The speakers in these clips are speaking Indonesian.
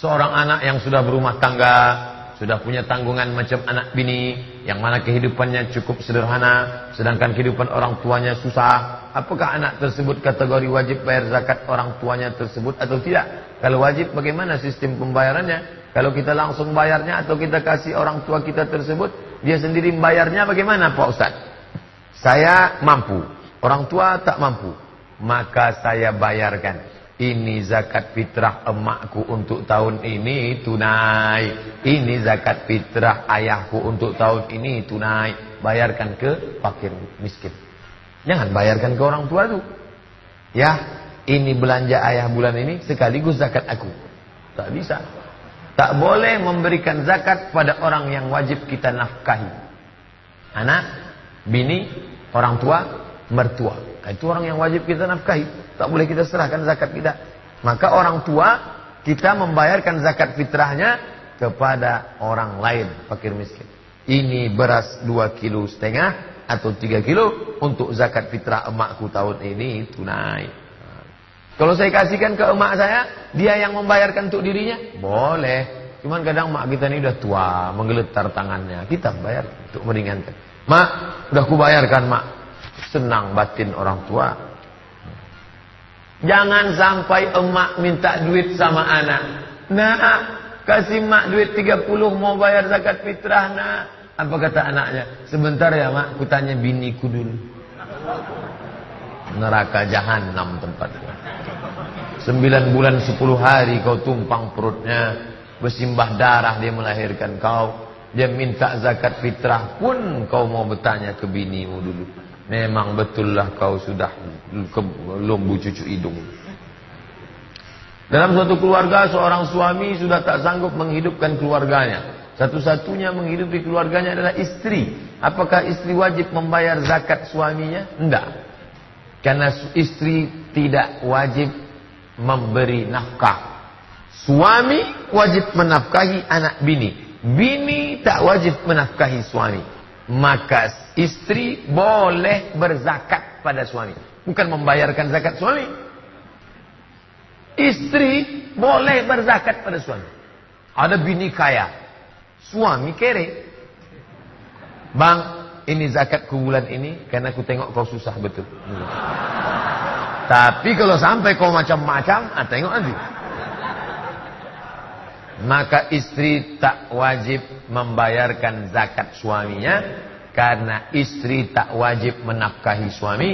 Seorang anak yang sudah berumah tangga, sudah punya tanggungan macam anak bini, yang mana kehidupannya cukup sederhana, sedangkan kehidupan orang tuanya susah. Apakah anak tersebut kategori wajib bayar zakat orang tuanya tersebut atau tidak? Kalau wajib bagaimana sistem pembayarannya? Kalau kita langsung bayarnya atau kita kasih orang tua kita tersebut, dia sendiri membayarnya bagaimana Pak Ustaz? Saya mampu, orang tua tak mampu. Maka saya bayarkan. Ini zakat fitrah emakku untuk tahun ini tunai. Ini zakat fitrah ayahku untuk tahun ini tunai. Bayarkan ke fakir miskin. Jangan bayarkan ke orang tua itu. Ya, ini belanja ayah bulan ini sekaligus zakat aku. Tak bisa. Tak boleh memberikan zakat pada orang yang wajib kita nafkahi. Anak, bini, orang tua, mertua. Itu orang yang wajib kita nafkahi. Tak boleh kita serahkan zakat kita. Maka orang tua kita membayarkan zakat fitrahnya kepada orang lain, fakir miskin. Ini beras 2 kilo setengah atau 3 kilo untuk zakat fitrah emakku tahun ini tunai. Kalau saya kasihkan ke emak saya, dia yang membayarkan untuk dirinya, boleh. Cuman kadang mak kita ini udah tua, menggeletar tangannya. Kita bayar untuk meringankan. Mak, udah kubayarkan mak. Senang batin orang tua. Jangan sampai emak minta duit sama anak. Nak, kasih mak duit 30 mau bayar zakat fitrah nak. Apa kata anaknya? Sebentar ya mak, kutanya biniku dulu. Neraka jahanam tempatnya. Sembilan bulan sepuluh hari kau tumpang perutnya. Bersimbah darah dia melahirkan kau. Dia minta zakat fitrah pun kau mau bertanya ke binimu dulu. Memang betullah kau sudah lumbu cucu hidung. Dalam suatu keluarga seorang suami sudah tak sanggup menghidupkan keluarganya. Satu-satunya menghidupi keluarganya adalah istri. Apakah istri wajib membayar zakat suaminya? Tidak. Karena istri tidak wajib memberi nafkah. Suami wajib menafkahi anak bini. Bini tak wajib menafkahi suami maka istri boleh berzakat pada suami. Bukan membayarkan zakat suami. Istri boleh berzakat pada suami. Ada bini kaya. Suami kere. Bang, ini zakat bulan ini karena aku tengok kau susah betul. Tapi kalau sampai kau macam-macam, ah, tengok nanti. Maka istri tak wajib membayarkan zakat suaminya karena istri tak wajib menafkahi suami.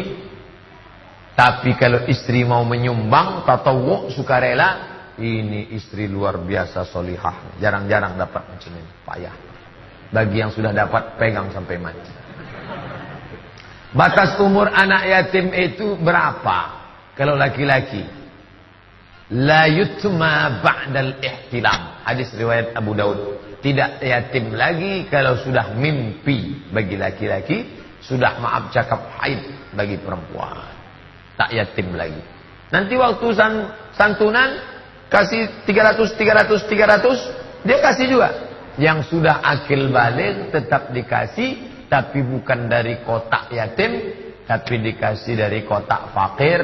Tapi kalau istri mau menyumbang tatawu sukarela, ini istri luar biasa solihah. Jarang-jarang dapat macam ini, payah. Bagi yang sudah dapat pegang sampai mati. Batas umur anak yatim itu berapa? Kalau laki-laki La yutma ba'dal ihtilam. Hadis riwayat Abu Daud. Tidak yatim lagi kalau sudah mimpi bagi laki-laki, sudah maaf cakap haid bagi perempuan. Tak yatim lagi. Nanti waktu san, santunan kasih 300 300 300, dia kasih juga. Yang sudah akil balik tetap dikasih tapi bukan dari kotak yatim, tapi dikasih dari kotak fakir,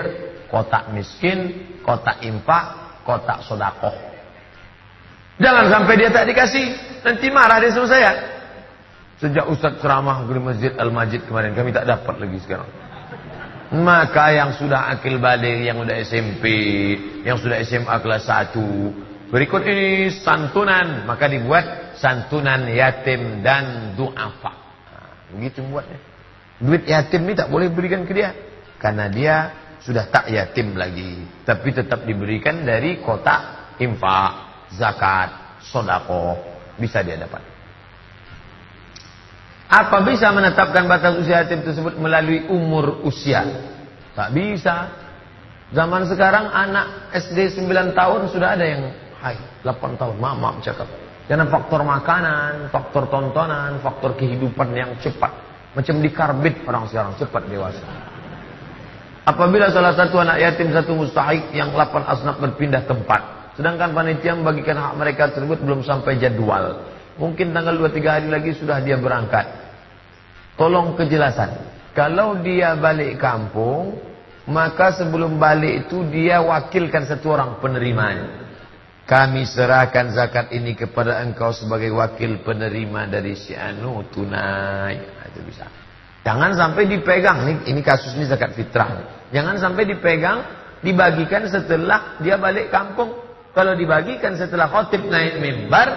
kotak miskin, kotak infak, kotak sodakoh. Jangan sampai dia tak dikasih, nanti marah dia sama saya. Sejak Ustaz ceramah di Masjid Al-Majid kemarin, kami tak dapat lagi sekarang. Maka yang sudah akil balik, yang sudah SMP, yang sudah SMA kelas 1, berikut ini santunan, maka dibuat santunan yatim dan du'afa. Nah, begitu buatnya. Duit yatim ini tak boleh berikan ke dia. Karena dia sudah tak yatim lagi. Tapi tetap diberikan dari kotak infak, zakat, sodako. Bisa dia dapat. Apa bisa menetapkan batas usia yatim tersebut melalui umur usia? Tak bisa. Zaman sekarang anak SD 9 tahun sudah ada yang hai 8 tahun. Mama cakap. Karena faktor makanan, faktor tontonan, faktor kehidupan yang cepat. Macam dikarbit orang sekarang cepat dewasa. Apabila salah satu anak yatim satu mustahik yang lapan asnaf berpindah tempat. Sedangkan panitia membagikan hak mereka tersebut belum sampai jadwal. Mungkin tanggal 2-3 hari lagi sudah dia berangkat. Tolong kejelasan. Kalau dia balik kampung, maka sebelum balik itu dia wakilkan satu orang penerimanya. Kami serahkan zakat ini kepada engkau sebagai wakil penerima dari si anu tunai. Itu bisa. Jangan sampai dipegang nih, ini kasus ini zakat fitrah. Jangan sampai dipegang, dibagikan setelah dia balik kampung. Kalau dibagikan setelah khotib naik mimbar,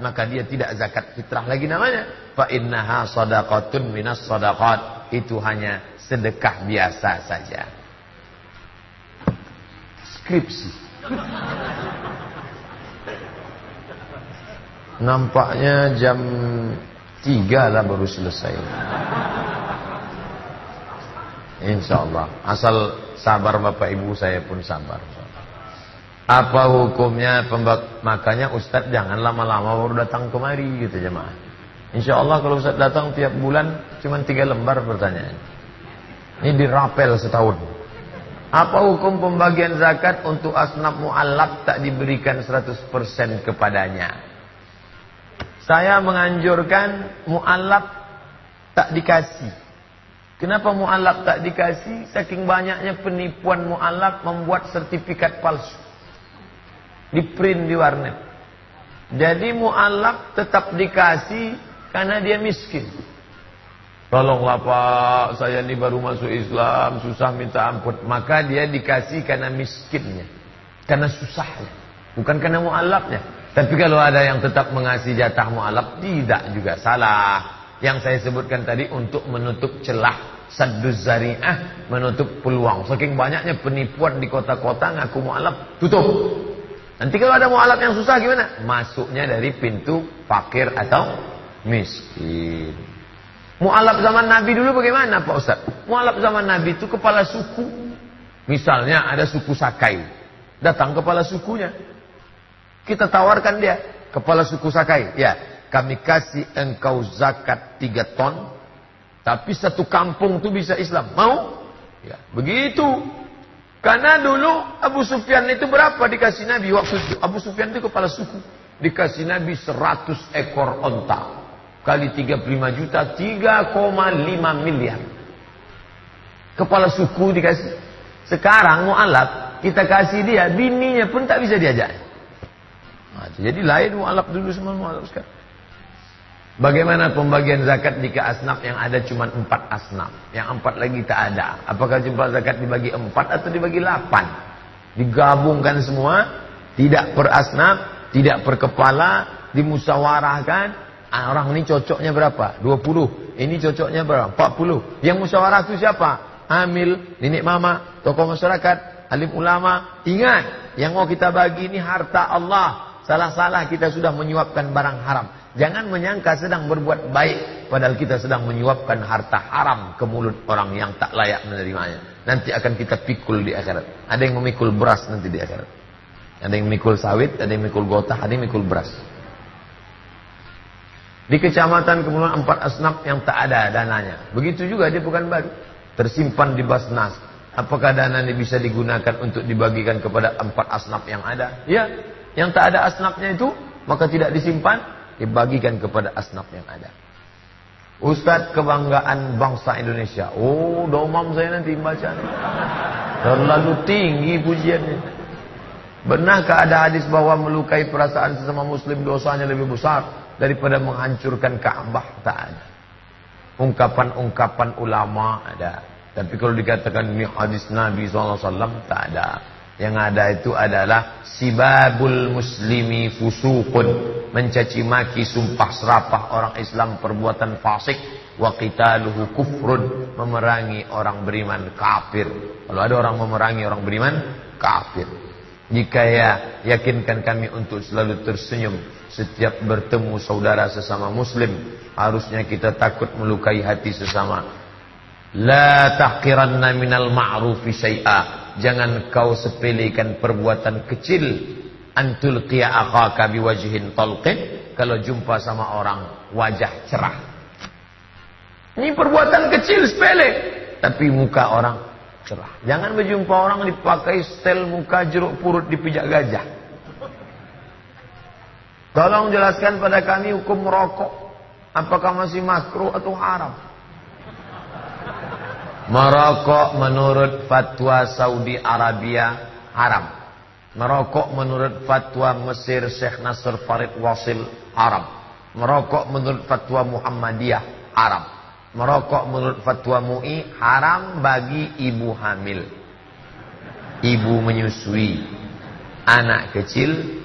maka dia tidak zakat fitrah lagi namanya. Fa innaha sadaqatun minas sadaqat. Itu hanya sedekah biasa saja. Skripsi. Nampaknya jam 3 lah baru selesai. Insya Allah. Asal sabar Bapak Ibu saya pun sabar. Apa hukumnya pembak makanya Ustadz jangan lama-lama baru datang kemari gitu jemaah. Insya Allah kalau Ustadz datang tiap bulan cuma tiga lembar pertanyaan. Ini dirapel setahun. Apa hukum pembagian zakat untuk asnaf mu'allaf tak diberikan 100% kepadanya? Saya menganjurkan mu'alaf tak dikasih. Kenapa mu'alaf tak dikasih? Saking banyaknya penipuan mu'alaf membuat sertifikat palsu. Di print di warnet. Jadi mu'alaf tetap dikasih karena dia miskin. Tolonglah Pak, saya ini baru masuk Islam, susah minta ampun. Maka dia dikasih karena miskinnya. Karena susahnya. Bukan karena mu'alafnya. Tapi kalau ada yang tetap mengasih jatah mu'alaf, tidak juga salah. Yang saya sebutkan tadi untuk menutup celah sadduz zari'ah, menutup peluang. Saking banyaknya penipuan di kota-kota ngaku mu'alaf, tutup. Nanti kalau ada mu'alaf yang susah gimana? Masuknya dari pintu fakir atau miskin. Mu'alaf zaman Nabi dulu bagaimana Pak Ustaz? Mu'alaf zaman Nabi itu kepala suku. Misalnya ada suku Sakai. Datang kepala sukunya. Kita tawarkan dia, kepala suku Sakai. Ya, kami kasih engkau zakat tiga ton, tapi satu kampung itu bisa Islam. Mau? Ya, begitu. Karena dulu Abu Sufyan itu berapa dikasih Nabi waktu itu? Abu Sufyan itu kepala suku. Dikasih Nabi 100 ekor onta. Kali 35 juta, 3,5 miliar. Kepala suku dikasih. Sekarang mu'alaf, kita kasih dia, bininya pun tak bisa diajak. Nah, jadi lain mu'alaf dulu sama mu'alaf sekarang. Bagaimana pembagian zakat jika asnaf yang ada cuma empat asnaf? Yang empat lagi tak ada. Apakah jumlah zakat dibagi empat atau dibagi delapan? Digabungkan semua, tidak per asnaf, tidak per kepala, dimusyawarahkan. Ah, orang ini cocoknya berapa? 20. Ini cocoknya berapa? 40. Yang musyawarah itu siapa? Amil, nenek mama, tokoh masyarakat, alim ulama. Ingat, yang mau kita bagi ini harta Allah. Salah-salah kita sudah menyuapkan barang haram. Jangan menyangka sedang berbuat baik. Padahal kita sedang menyuapkan harta haram ke mulut orang yang tak layak menerimanya. Nanti akan kita pikul di akhirat. Ada yang memikul beras nanti di akhirat. Ada yang memikul sawit, ada yang memikul gotah, ada yang memikul beras. Di kecamatan kemudian empat asnaf yang tak ada dananya. Begitu juga dia bukan baru. Tersimpan di basnas. Apakah dana ini bisa digunakan untuk dibagikan kepada empat asnaf yang ada? Ya, yang tak ada asnafnya itu maka tidak disimpan, dibagikan kepada asnaf yang ada. Ustadz kebanggaan bangsa Indonesia. Oh, domam saya nanti baca. Terlalu tinggi pujiannya. Benarkah ada hadis bahwa melukai perasaan sesama muslim dosanya lebih besar daripada menghancurkan Ka'bah? Tak ada. Ungkapan-ungkapan ulama ada. Tapi kalau dikatakan ini hadis Nabi SAW, tak ada. Yang ada itu adalah sibabul muslimi fusukun. Mencaci maki sumpah serapah orang Islam perbuatan fasik. Wa qitaluhu kufrun. Memerangi orang beriman kafir. Kalau ada orang memerangi orang beriman kafir. Jika ya yakinkan kami untuk selalu tersenyum setiap bertemu saudara sesama muslim. Harusnya kita takut melukai hati sesama. La tahqiranna minal ma'rufi syai'a jangan kau sepelekan perbuatan kecil. Antul qia akhaka biwajhin talqin. Kalau jumpa sama orang wajah cerah. Ini perbuatan kecil sepele. Tapi muka orang cerah. Jangan berjumpa orang dipakai stel muka jeruk purut dipijak gajah. Tolong jelaskan pada kami hukum merokok apakah masih makruh atau haram Merokok menurut fatwa Saudi Arabia haram. Merokok menurut fatwa Mesir Syekh Nasr Farid Wasil haram. Merokok menurut fatwa Muhammadiyah haram. Merokok menurut fatwa MUI haram bagi ibu hamil. Ibu menyusui. Anak kecil,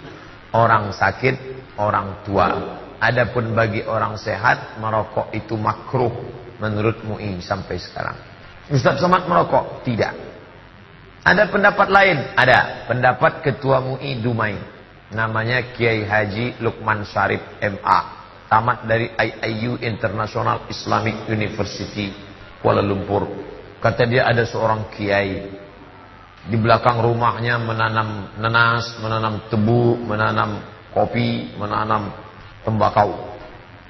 orang sakit, orang tua. Adapun bagi orang sehat, merokok itu makruh menurut MUI sampai sekarang. Ustaz Somad merokok? Tidak. Ada pendapat lain? Ada. Pendapat Ketua MUI Dumai. Namanya Kiai Haji Lukman Syarif MA. Tamat dari IIU International Islamic University Kuala Lumpur. Kata dia ada seorang kiai. Di belakang rumahnya menanam nenas, menanam tebu, menanam kopi, menanam tembakau.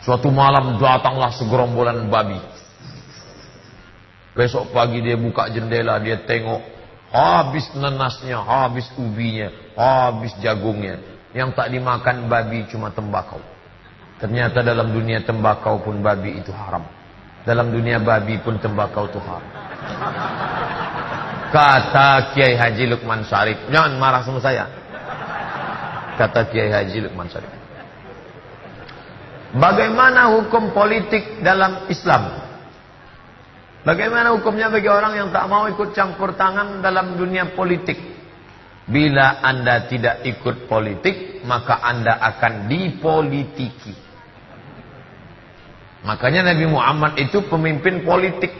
Suatu malam datanglah segerombolan babi. Besok pagi dia buka jendela, dia tengok Habis nenasnya, habis ubinya, habis jagungnya. Yang tak dimakan babi cuma tembakau. Ternyata dalam dunia tembakau pun babi itu haram. Dalam dunia babi pun tembakau itu haram. Kata Kiai Haji Lukman Syarif. Jangan marah sama saya. Kata Kiai Haji Lukman Syarif. Bagaimana hukum politik dalam Islam? Bagaimana hukumnya bagi orang yang tak mau ikut campur tangan dalam dunia politik? Bila anda tidak ikut politik, maka anda akan dipolitiki. Makanya Nabi Muhammad itu pemimpin politik.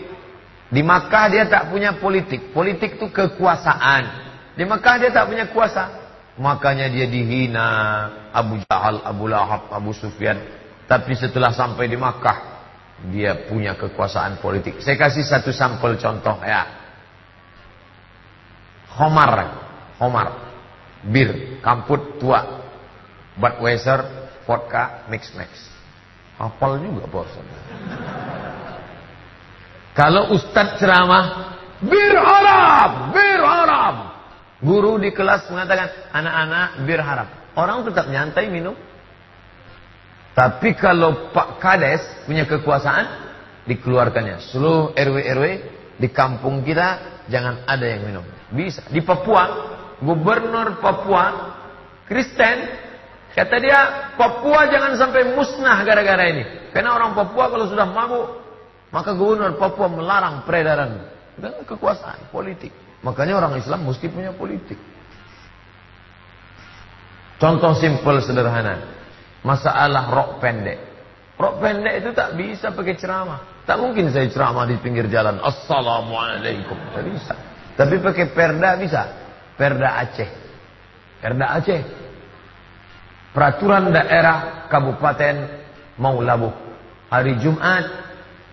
Di Makkah dia tak punya politik. Politik itu kekuasaan. Di Makkah dia tak punya kuasa. Makanya dia dihina Abu Jahal, Abu Lahab, Abu Sufyan. Tapi setelah sampai di Makkah, dia punya kekuasaan politik. Saya kasih satu sampel contoh ya. Homar, Homar, bir, kamput tua, Budweiser, vodka, mix mix. Hafal juga bosan. Kalau ustadz ceramah, bir haram, bir haram. Guru di kelas mengatakan, anak-anak bir haram. Orang tetap nyantai minum. Tapi kalau Pak Kades punya kekuasaan, dikeluarkannya. Seluruh RW-RW di kampung kita jangan ada yang minum. Bisa. Di Papua, gubernur Papua Kristen, kata dia Papua jangan sampai musnah gara-gara ini. Karena orang Papua kalau sudah mabuk, maka gubernur Papua melarang peredaran dengan kekuasaan politik. Makanya orang Islam mesti punya politik. Contoh simpel sederhana. Masalah rok pendek. Rok pendek itu tak bisa pakai ceramah. Tak mungkin saya ceramah di pinggir jalan. Assalamualaikum. Tak bisa. Tapi pakai perda bisa. Perda Aceh. Perda Aceh. Peraturan daerah Kabupaten Maulabu. Hari Jumat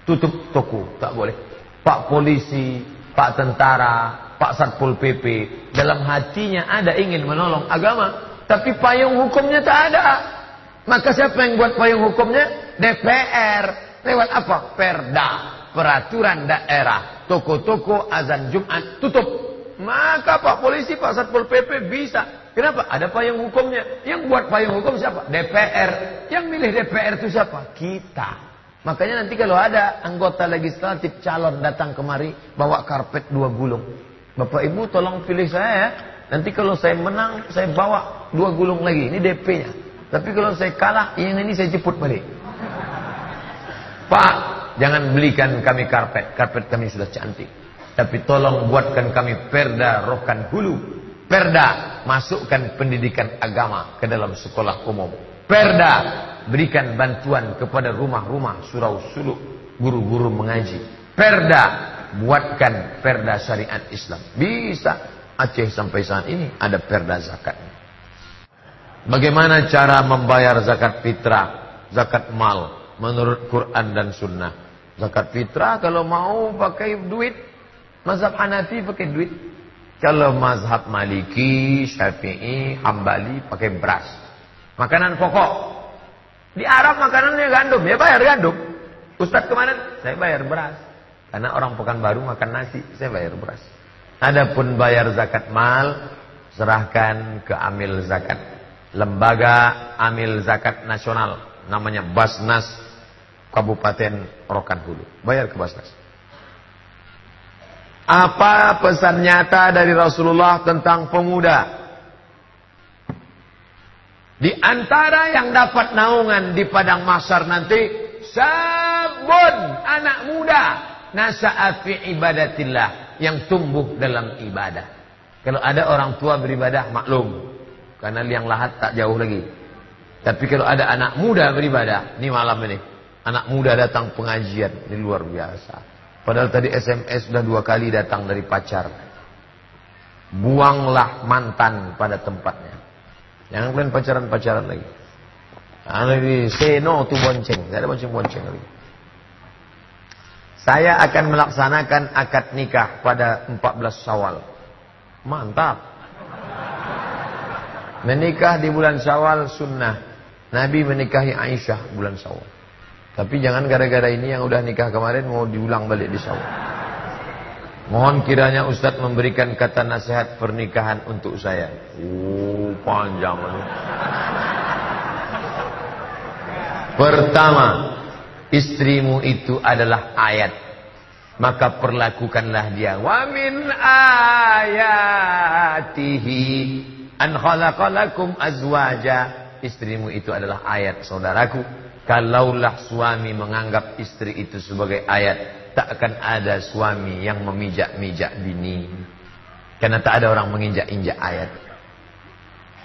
tutup toko. Tak boleh. Pak polisi, Pak tentara, Pak Satpol PP. Dalam hatinya ada ingin menolong agama. Tapi payung hukumnya tak ada. Maka siapa yang buat payung hukumnya? DPR. Lewat apa? Perda. Peraturan daerah. Toko-toko azan Jumat tutup. Maka Pak Polisi, Pak Satpol PP bisa. Kenapa? Ada payung hukumnya. Yang buat payung hukum siapa? DPR. Yang milih DPR itu siapa? Kita. Makanya nanti kalau ada anggota legislatif calon datang kemari bawa karpet dua gulung. Bapak Ibu tolong pilih saya ya. Nanti kalau saya menang saya bawa dua gulung lagi. Ini DP-nya. Tapi kalau saya kalah, yang ini saya jemput balik. Pak, jangan belikan kami karpet. Karpet kami sudah cantik. Tapi tolong buatkan kami perda rohkan hulu. Perda, masukkan pendidikan agama ke dalam sekolah umum. Perda, berikan bantuan kepada rumah-rumah surau suluk, guru-guru mengaji. Perda, buatkan perda syariat Islam. Bisa Aceh sampai saat ini ada perda zakat. Bagaimana cara membayar zakat fitrah, zakat mal menurut Quran dan Sunnah? Zakat fitrah kalau mau pakai duit, mazhab Hanafi pakai duit. Kalau mazhab Maliki, Syafi'i, Hambali pakai beras. Makanan pokok. Di Arab makanannya gandum, ya bayar gandum. Ustadz kemarin saya bayar beras. Karena orang Pekanbaru makan nasi, saya bayar beras. Adapun bayar zakat mal, serahkan ke amil zakat lembaga amil zakat nasional namanya Basnas Kabupaten Rokan Hulu. Bayar ke Basnas. Apa pesan nyata dari Rasulullah tentang pemuda? Di antara yang dapat naungan di padang masar nanti sabun anak muda nasa'a fi ibadatillah yang tumbuh dalam ibadah. Kalau ada orang tua beribadah maklum karena liang lahat tak jauh lagi. Tapi kalau ada anak muda beribadah, ini malam ini, anak muda datang pengajian, ini luar biasa. Padahal tadi SMS sudah dua kali datang dari pacar. Buanglah mantan pada tempatnya. Jangan kalian pacaran-pacaran lagi. Lagi say no to bonceng. Tidak ada bonceng-bonceng lagi. Saya akan melaksanakan akad nikah pada 14 Syawal. Mantap. Menikah di bulan Syawal sunnah. Nabi menikahi Aisyah bulan Syawal. Tapi jangan gara-gara ini yang udah nikah kemarin mau diulang balik di Syawal. Mohon kiranya Ustadz memberikan kata nasihat pernikahan untuk saya. Oh, panjang. Pertama, istrimu itu adalah ayat. Maka perlakukanlah dia. Wa min ayatihi an khalaqalakum azwaja. Istrimu itu adalah ayat saudaraku. Kalaulah suami menganggap istri itu sebagai ayat, tak akan ada suami yang memijak-mijak bini. Karena tak ada orang menginjak-injak ayat.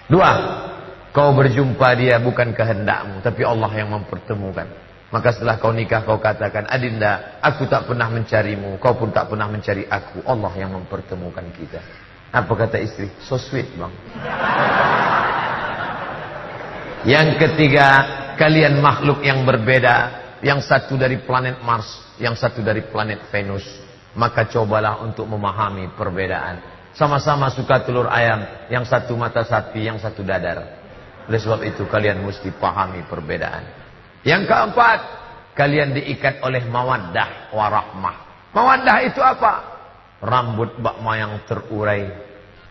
Dua, kau berjumpa dia bukan kehendakmu, tapi Allah yang mempertemukan. Maka setelah kau nikah kau katakan, Adinda, aku tak pernah mencarimu, kau pun tak pernah mencari aku. Allah yang mempertemukan kita. Apa kata istri? So sweet bang. Yang ketiga, kalian makhluk yang berbeda. Yang satu dari planet Mars, yang satu dari planet Venus. Maka cobalah untuk memahami perbedaan. Sama-sama suka telur ayam, yang satu mata sapi, yang satu dadar. Oleh sebab itu kalian mesti pahami perbedaan. Yang keempat, kalian diikat oleh mawaddah warahmah. Mawaddah itu apa? Rambut bak mayang terurai,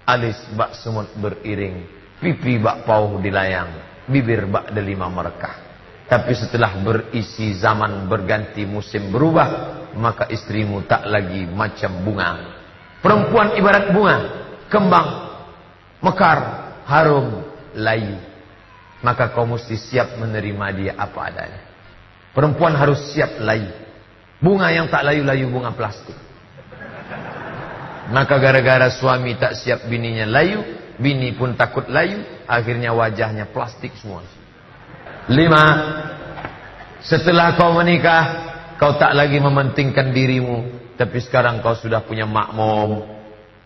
alis bak semut beriring, pipi bak pauh dilayang, bibir bak delima merekah. Tapi setelah berisi zaman berganti musim berubah, maka istrimu tak lagi macam bunga. Perempuan ibarat bunga, kembang, mekar, harum, layu. Maka kau mesti siap menerima dia apa adanya. Perempuan harus siap layu. Bunga yang tak layu-layu bunga plastik. Maka gara-gara suami tak siap bininya layu, bini pun takut layu, akhirnya wajahnya plastik semua. Lima, setelah kau menikah, kau tak lagi mementingkan dirimu, tapi sekarang kau sudah punya makmum.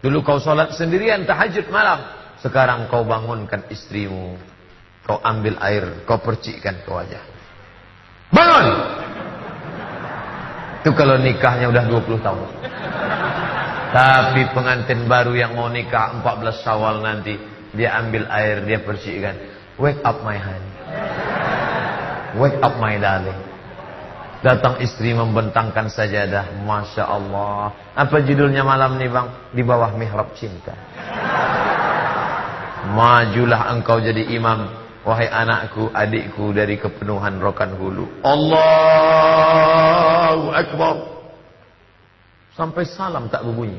Dulu kau sholat sendirian, tahajud malam. Sekarang kau bangunkan istrimu. Kau ambil air, kau percikkan ke wajah. Bangun! Itu kalau nikahnya udah 20 tahun. Tapi pengantin baru yang mau nikah 14 Syawal nanti, dia ambil air, dia percikkan. Wake up my honey. Wake up my darling. Datang istri membentangkan sajadah. Masya Allah. Apa judulnya malam nih bang? Di bawah mihrab cinta. Majulah engkau jadi imam. Wahai anakku, adikku dari kepenuhan rokan hulu. Allahu Akbar. Sampai salam tak berbunyi.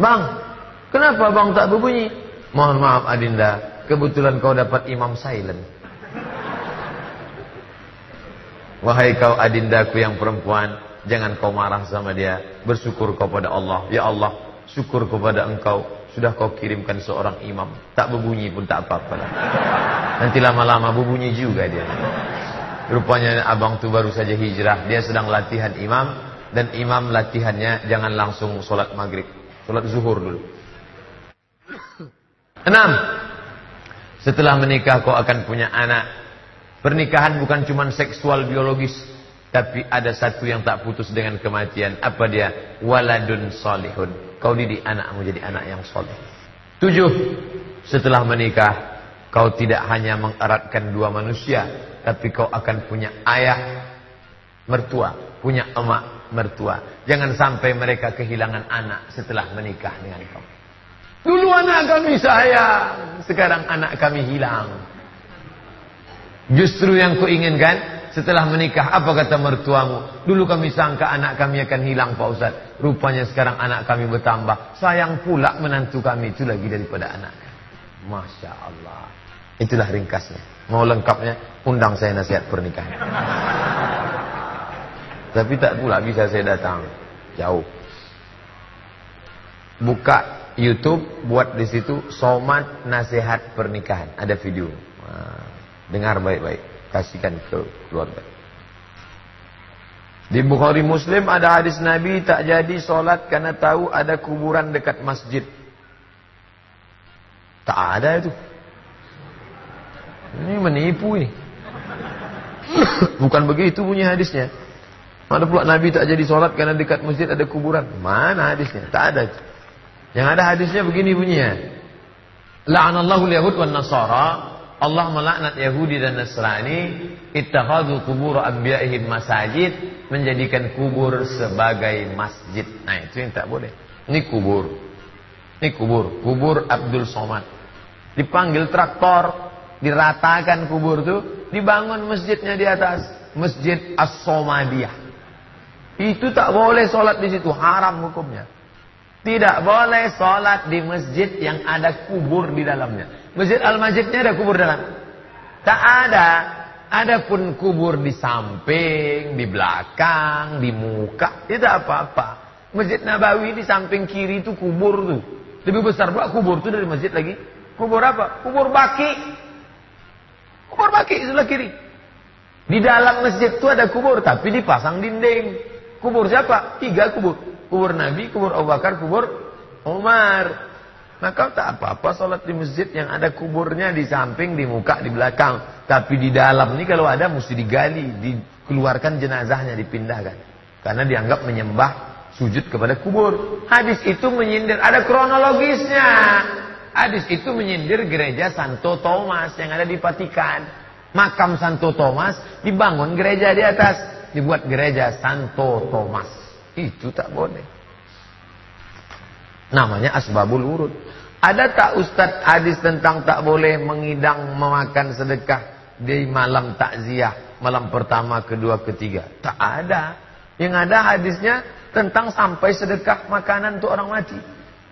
Bang, kenapa bang tak berbunyi? Mohon maaf Adinda, Kebetulan kau dapat imam silent. Wahai kau adindaku yang perempuan, jangan kau marah sama dia. Bersyukur kau pada Allah. Ya Allah, syukur kepada engkau. Sudah kau kirimkan seorang imam. Tak berbunyi pun tak apa-apa. Nanti lama-lama berbunyi juga dia. Rupanya abang tu baru saja hijrah. Dia sedang latihan imam. Dan imam latihannya jangan langsung solat maghrib. Solat zuhur dulu. Enam. Setelah menikah kau akan punya anak. Pernikahan bukan cuma seksual biologis. Tapi ada satu yang tak putus dengan kematian. Apa dia? Waladun solihun. Kau didik anakmu jadi anak yang soleh. Tujuh. Setelah menikah. Kau tidak hanya mengeratkan dua manusia. Tapi kau akan punya ayah mertua. Punya emak mertua. Jangan sampai mereka kehilangan anak setelah menikah dengan kau. Dulu anak kami sayang, sekarang anak kami hilang. Justru yang kuinginkan setelah menikah apa kata mertuamu? Dulu kami sangka anak kami akan hilang Pak Ustaz. Rupanya sekarang anak kami bertambah. Sayang pula menantu kami itu lagi daripada anak. Masya Allah. Itulah ringkasnya. Mau lengkapnya, undang saya nasihat pernikahan. Tapi tak pula bisa saya datang. Jauh. Buka YouTube, buat di situ somat nasihat pernikahan. Ada video. Dengar baik-baik. Kasihkan ke keluarga. Di Bukhari Muslim ada hadis Nabi tak jadi solat karena tahu ada kuburan dekat masjid. Tak ada itu. Ini menipu ini. Bukan begitu bunyi hadisnya. Ada pula Nabi tak jadi solat karena dekat masjid ada kuburan. Mana hadisnya? Tak ada. Yang ada hadisnya begini bunyinya. La'anallahu yahud wan nasara Allah melaknat Yahudi dan Nasrani ittakhadhu kubur anbiya'ihim masajid menjadikan kubur sebagai masjid. Nah, itu yang tak boleh. Ini kubur. Ini kubur, kubur Abdul Somad. Dipanggil traktor, diratakan kubur itu, dibangun masjidnya di atas, Masjid As-Somadiyah. Itu tak boleh sholat di situ, haram hukumnya. Tidak boleh sholat di masjid yang ada kubur di dalamnya. Masjid Al-Masjidnya ada kubur dalam? Tak ada. Adapun kubur di samping, di belakang, di muka, tidak apa-apa. Masjid Nabawi di samping kiri itu kubur tuh. Lebih besar pula kubur itu dari masjid lagi. Kubur apa? Kubur baki. Kubur baki sebelah kiri. Di dalam masjid itu ada kubur, tapi dipasang dinding. Kubur siapa? Tiga kubur. Kubur Nabi, kubur Abu Bakar, kubur Umar. Maka tak apa-apa sholat di masjid yang ada kuburnya di samping, di muka, di belakang. Tapi di dalam ini kalau ada mesti digali, dikeluarkan jenazahnya, dipindahkan. Karena dianggap menyembah sujud kepada kubur. Hadis itu menyindir, ada kronologisnya. Hadis itu menyindir gereja Santo Thomas yang ada di Vatikan. Makam Santo Thomas dibangun gereja di atas. Dibuat gereja Santo Thomas. Itu tak boleh. Namanya asbabul urut. Ada tak Ustadz hadis tentang tak boleh mengidang memakan sedekah di malam takziah, malam pertama, kedua, ketiga? Tak ada. Yang ada hadisnya tentang sampai sedekah makanan untuk orang mati.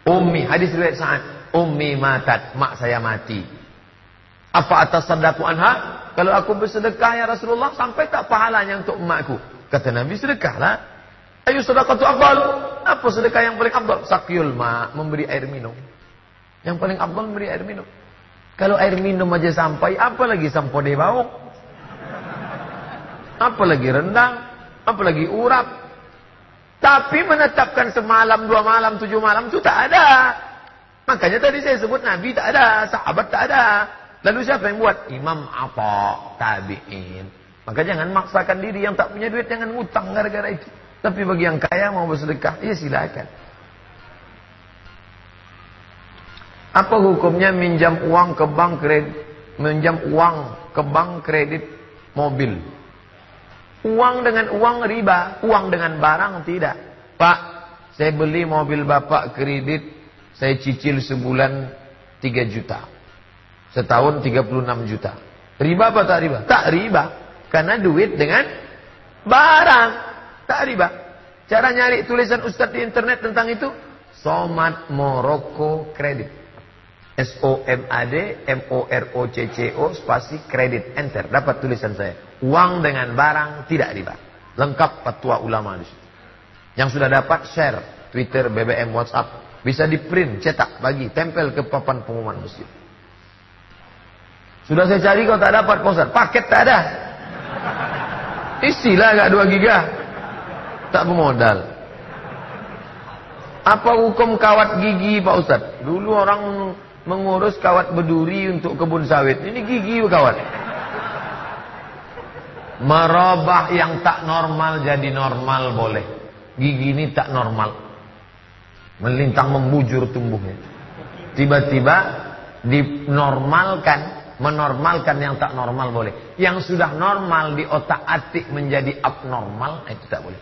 Ummi, hadis riwayat Sa'ad. Ummi matat, mak saya mati. Apa atas sadaku anha? Kalau aku bersedekah ya Rasulullah, sampai tak pahalanya untuk emakku. Kata Nabi, sedekahlah. Ayo sedekah tu afdal. Apa sedekah yang paling afdal? Sakyul ma, memberi air minum. Yang paling abdul memberi air minum. Kalau air minum aja sampai, apalagi sampode bau? Apalagi rendang, apalagi urap. Tapi menetapkan semalam, dua malam, tujuh malam itu tak ada. Makanya tadi saya sebut Nabi tak ada, sahabat tak ada. Lalu siapa yang buat? Imam apa? Tabi'in. Maka jangan maksakan diri yang tak punya duit, jangan ngutang gara-gara itu. Tapi bagi yang kaya mau bersedekah, ya silakan. Apa hukumnya minjam uang ke bank kredit, minjam uang ke bank kredit mobil? Uang dengan uang riba, uang dengan barang tidak. Pak, saya beli mobil Bapak kredit, saya cicil sebulan 3 juta. Setahun 36 juta. Riba apa tak riba? Tak riba. Karena duit dengan barang. Tak riba. Cara nyari tulisan Ustadz di internet tentang itu. Somat Moroko Kredit. S O M A D M O R O C C O spasi kredit enter dapat tulisan saya uang dengan barang tidak riba lengkap fatwa ulama di situ yang sudah dapat share Twitter BBM WhatsApp bisa di print cetak bagi tempel ke papan pengumuman masjid sudah saya cari kau tak dapat Pak paket tak ada isilah agak 2 giga tak bermodal apa hukum kawat gigi Pak Ustaz? Dulu orang mengurus kawat berduri untuk kebun sawit. Ini gigi kawat. Merubah yang tak normal jadi normal boleh. Gigi ini tak normal. Melintang membujur tumbuhnya. Tiba-tiba dinormalkan, menormalkan yang tak normal boleh. Yang sudah normal di otak atik menjadi abnormal, itu tak boleh.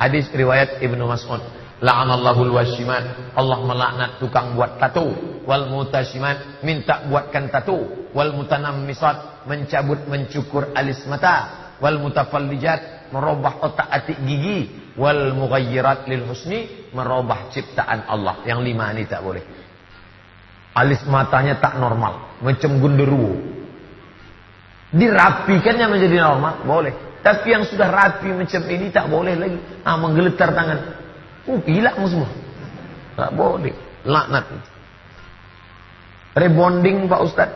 Hadis riwayat Ibnu Mas'ud. La'anallahul wasyiman. Allah melaknat tukang buat tato. Wal mutasyiman. Minta buatkan tato. Wal mutanammisat. Mencabut mencukur alis mata. Wal mutafallijat. Merubah otak atik gigi. Wal mughayyirat lil husni. Merubah ciptaan Allah. Yang lima ini tak boleh. Alis matanya tak normal, macam gunderuwo. Dirapikannya menjadi normal, boleh. Tapi yang sudah rapi macam ini tak boleh lagi. Ah, menggeletar tangan. Oh, gila semua. Tak boleh. Laknat. Rebonding Pak Ustaz.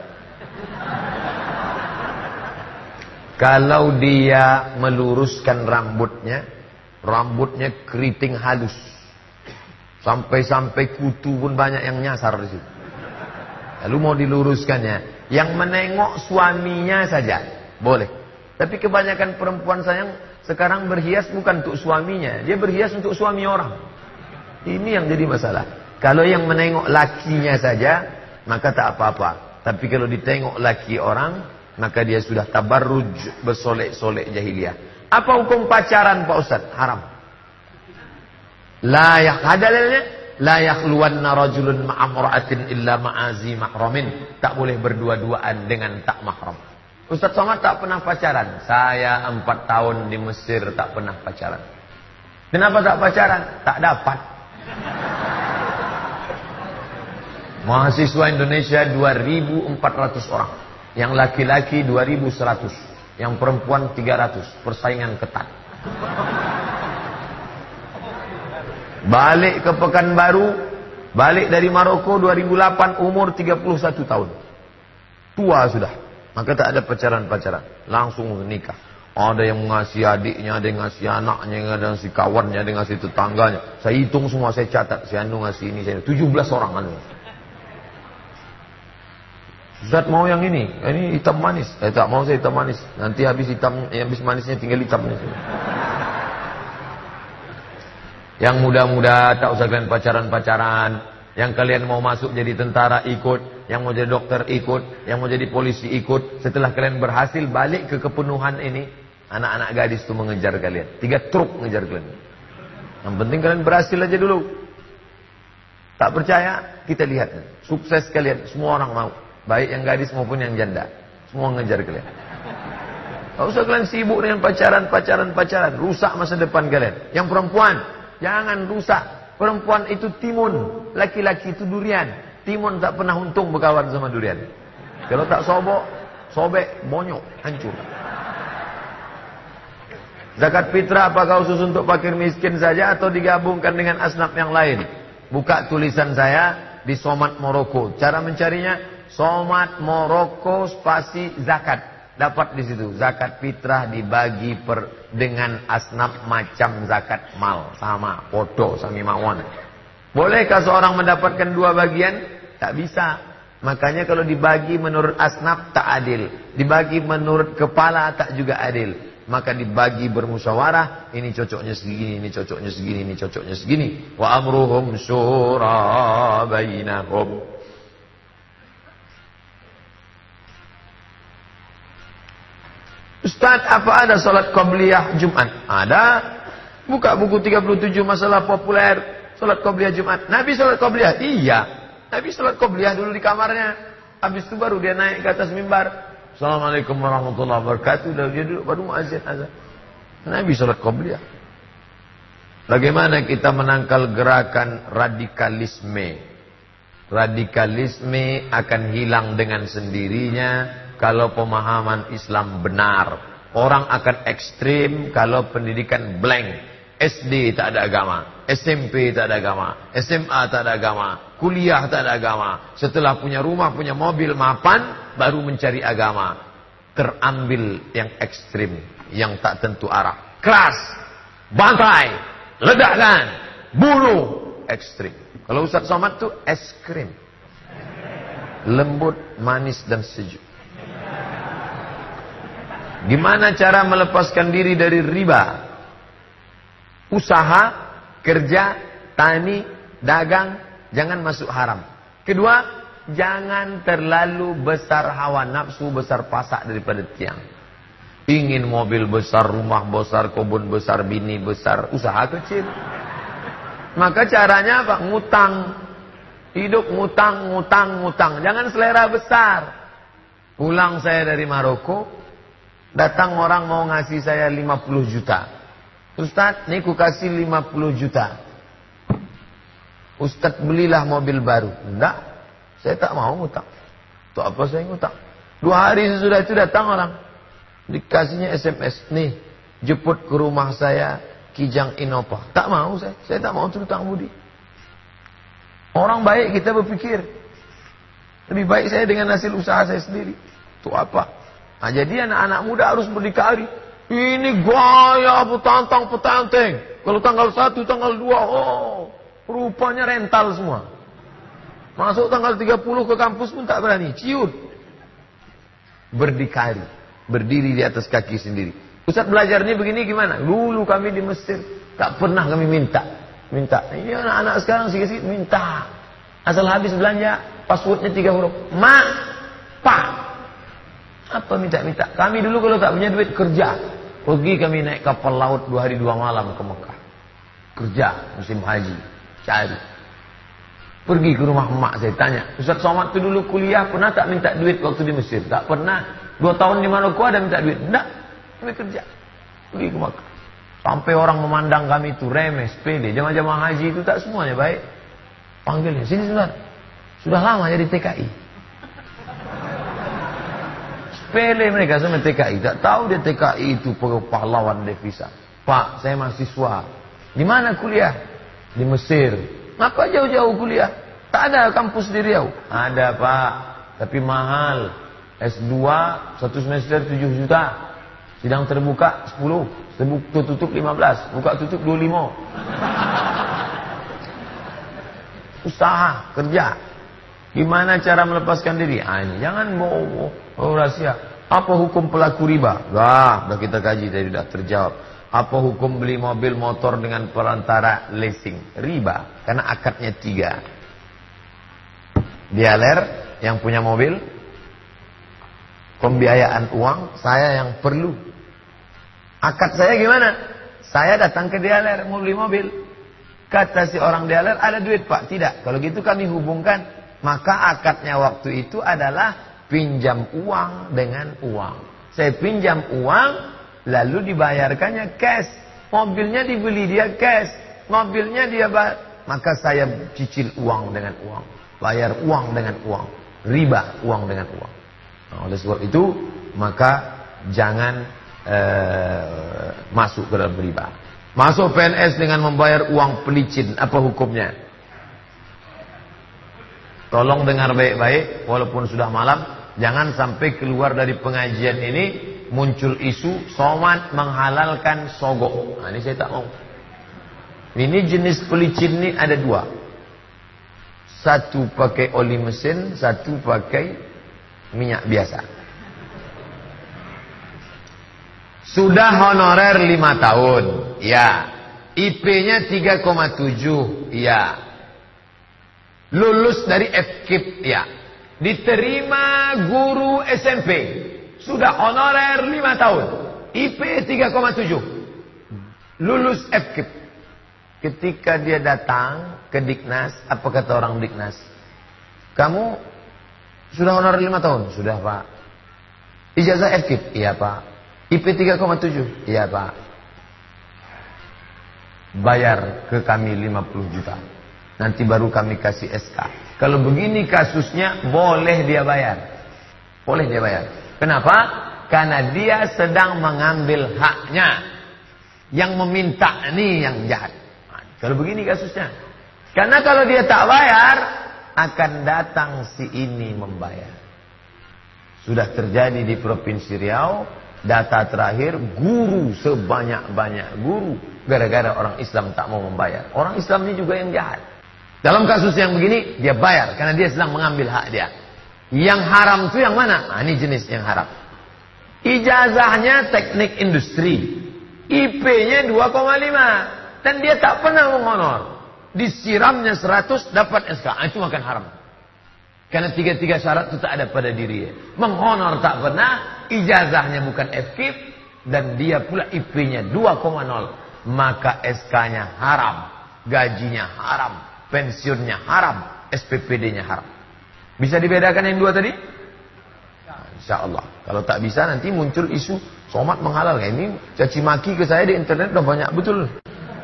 Kalau dia meluruskan rambutnya, rambutnya keriting halus. Sampai-sampai kutu pun banyak yang nyasar di situ. Lalu mau diluruskannya. Yang menengok suaminya saja. Boleh. Tapi kebanyakan perempuan sayang sekarang berhias bukan untuk suaminya. Dia berhias untuk suami orang. Ini yang jadi masalah. Kalau yang menengok lakinya saja, maka tak apa-apa. Tapi kalau ditengok laki orang, maka dia sudah tabarruj bersolek-solek jahiliyah. Apa hukum pacaran Pak Ustaz? Haram. Layak hadalnya La yakhluwanna rajulun ma'amra'atin illa ma'azi mahramin. Tak boleh berdua-duaan dengan tak mahram. Ustaz Somad tak pernah pacaran. Saya empat tahun di Mesir tak pernah pacaran. Kenapa tak pacaran? Tak dapat. Mahasiswa Indonesia 2.400 orang. Yang laki-laki 2.100. Yang perempuan 300. Persaingan ketat. Balik ke Pekanbaru, balik dari Maroko 2008 umur 31 tahun. Tua sudah. Maka tak ada pacaran-pacaran, langsung menikah. Ada yang mengasihi adiknya, ada yang ngasih anaknya, ada yang ngasih kawannya, ada yang ngasih tetangganya. Saya hitung semua, saya catat. Si Anu ngasih ini, saya 17 orang anu. Ustaz mau yang ini, ini hitam manis. Eh tak mau saya hitam manis. Nanti habis hitam, habis manisnya tinggal hitamnya. Yang muda-muda tak usah kalian pacaran-pacaran. Yang kalian mau masuk jadi tentara ikut. Yang mau jadi dokter ikut. Yang mau jadi polisi ikut. Setelah kalian berhasil balik ke kepenuhan ini. Anak-anak gadis itu mengejar kalian. Tiga truk mengejar kalian. Yang penting kalian berhasil aja dulu. Tak percaya? Kita lihat. Sukses kalian. Semua orang mau. Baik yang gadis maupun yang janda. Semua mengejar kalian. Tak usah kalian sibuk dengan pacaran, pacaran, pacaran. Rusak masa depan kalian. Yang perempuan, Jangan rusak. Perempuan itu timun. Laki-laki itu durian. Timun tak pernah untung berkawan sama durian. Kalau tak sobok, sobek, bonyok, hancur. Zakat fitrah apakah khusus untuk fakir miskin saja atau digabungkan dengan asnaf yang lain? Buka tulisan saya di Somat Moroko. Cara mencarinya Somat Moroko spasi zakat. Dapat di situ zakat fitrah dibagi per dengan asnaf macam zakat mal sama foto sami mawon. Bolehkah seorang mendapatkan dua bagian? Tak bisa. Makanya kalau dibagi menurut asnaf tak adil, dibagi menurut kepala tak juga adil. Maka dibagi bermusyawarah, ini cocoknya segini, ini cocoknya segini, ini cocoknya segini. Wa amruhum syura bainahum. Ustaz, apa ada salat qabliyah Jumat? Ada. Buka buku 37 masalah populer salat qabliyah Jumat. Nabi salat qabliyah? Iya. Nabi salat qabliyah dulu di kamarnya. Habis itu baru dia naik ke atas mimbar. Assalamualaikum warahmatullahi wabarakatuh. Dan dia duduk baru muazzin azan. Nabi salat qabliyah. Bagaimana kita menangkal gerakan radikalisme? Radikalisme akan hilang dengan sendirinya kalau pemahaman Islam benar. Orang akan ekstrim kalau pendidikan blank. SD tak ada agama, SMP tak ada agama, SMA tak ada agama, kuliah tak ada agama. Setelah punya rumah, punya mobil, mapan, baru mencari agama. Terambil yang ekstrim, yang tak tentu arah. Keras, bantai, ledakkan, bunuh, ekstrim. Kalau Ustaz Somad tu es krim. Lembut, manis dan sejuk. Gimana cara melepaskan diri dari riba? Usaha, kerja, tani, dagang, jangan masuk haram. Kedua, jangan terlalu besar hawa nafsu, besar pasak daripada tiang. Ingin mobil besar, rumah besar, kebun besar, bini besar, usaha kecil. Maka caranya apa? Ngutang. Hidup ngutang, ngutang, ngutang. Jangan selera besar. Pulang saya dari Maroko, Datang orang mau ngasih saya 50 juta. Ustaz, ini ku kasih 50 juta. Ustaz belilah mobil baru. Enggak. Saya tak mau ngutang. Untuk apa saya ngutang? Dua hari sesudah itu datang orang. Dikasihnya SMS. Nih, jemput ke rumah saya Kijang Innova. Tak mau saya. Saya tak mau terutang budi. Orang baik kita berpikir. Lebih baik saya dengan hasil usaha saya sendiri. Itu apa? Nah, jadi anak-anak muda harus berdikari. Ini gaya petantang petanteng. Kalau tanggal 1, tanggal 2, oh, rupanya rental semua. Masuk tanggal 30 ke kampus pun tak berani. Ciut. Berdikari. Berdiri di atas kaki sendiri. Ustaz belajarnya begini gimana? Dulu kami di Mesir. Tak pernah kami minta. Minta. Ini anak-anak sekarang sikit-sikit minta. Asal habis belanja, passwordnya tiga huruf. Ma, pa. Apa minta-minta? Kami dulu kalau tak punya duit kerja. Pergi kami naik kapal laut dua hari dua malam ke Mekah. Kerja musim haji. Cari. Pergi ke rumah emak saya tanya. Ustaz Somad itu dulu kuliah pernah tak minta duit waktu di Mesir? Tak pernah. Dua tahun di Maroko ada minta duit? Tidak. Kami kerja. Pergi ke Mekah. Sampai orang memandang kami itu remeh, sepele. Jamaah-jamaah haji itu tak semuanya baik. Panggilnya, sini sudah. Sudah lama jadi TKI. Sepele mereka sama TKI. Tak tahu dia TKI itu pahlawan devisa. Pak, saya mahasiswa. Di mana kuliah? Di Mesir. Ngapa jauh-jauh kuliah? Tak ada kampus di Riau. Ada pak, tapi mahal. S2 satu semester 7 juta. Sidang terbuka 10. Buka tutup 15, buka tutup 25. Usaha, kerja. Gimana cara melepaskan diri? Ah, ini jangan mau oh, rahasia. Apa hukum pelaku riba? Wah, sudah kita kaji tadi sudah terjawab. Apa hukum beli mobil motor dengan perantara leasing? Riba, karena akadnya tiga. Dialer yang punya mobil, pembiayaan uang, saya yang perlu Akad saya gimana? Saya datang ke dialer mau beli mobil. Kata si orang dialer ada duit pak. Tidak. Kalau gitu kami hubungkan. Maka akadnya waktu itu adalah pinjam uang dengan uang. Saya pinjam uang lalu dibayarkannya cash. Mobilnya dibeli dia cash. Mobilnya dia. Maka saya cicil uang dengan uang. Bayar uang dengan uang. Riba uang dengan uang. Nah, oleh sebab itu maka jangan eh, masuk ke dalam riba. Masuk PNS dengan membayar uang pelicin, apa hukumnya? Tolong dengar baik-baik, walaupun sudah malam, jangan sampai keluar dari pengajian ini muncul isu somat menghalalkan sogok. Nah, ini saya tak mau. Ini jenis pelicin ini ada dua. Satu pakai oli mesin, satu pakai minyak biasa. Sudah honorer 5 tahun. Ya. IP-nya 3,7. Ya. Lulus dari FKIP. Ya. Diterima guru SMP. Sudah honorer 5 tahun. IP 3,7. Lulus FKIP. Ketika dia datang ke Diknas, apa kata orang Diknas? Kamu sudah honorer 5 tahun? Sudah, Pak. Ijazah FKIP? Iya, Pak. IP 3,7. Iya Pak. Bayar ke kami 50 juta. Nanti baru kami kasih SK. Kalau begini kasusnya boleh dia bayar. Boleh dia bayar. Kenapa? Karena dia sedang mengambil haknya. Yang meminta ini yang jahat. Nah, kalau begini kasusnya. Karena kalau dia tak bayar, akan datang si ini membayar. Sudah terjadi di Provinsi Riau, Data terakhir guru sebanyak-banyak guru gara-gara orang Islam tak mau membayar. Orang Islam ini juga yang jahat. Dalam kasus yang begini dia bayar karena dia sedang mengambil hak dia. Yang haram itu yang mana? Nah, ini jenis yang haram. Ijazahnya teknik industri. IP-nya 2,5 dan dia tak pernah menghonor. Disiramnya 100 dapat SK. Nah, itu makan haram. Karena tiga-tiga syarat itu tak ada pada dirinya. Menghonor tak pernah, ijazahnya bukan FKIP, dan dia pula IP-nya 2,0. Maka SK-nya haram, gajinya haram, pensiunnya haram, SPPD-nya haram. Bisa dibedakan yang dua tadi? Insya Allah. Kalau tak bisa nanti muncul isu somat menghalal. Ini caci maki ke saya di internet udah banyak betul.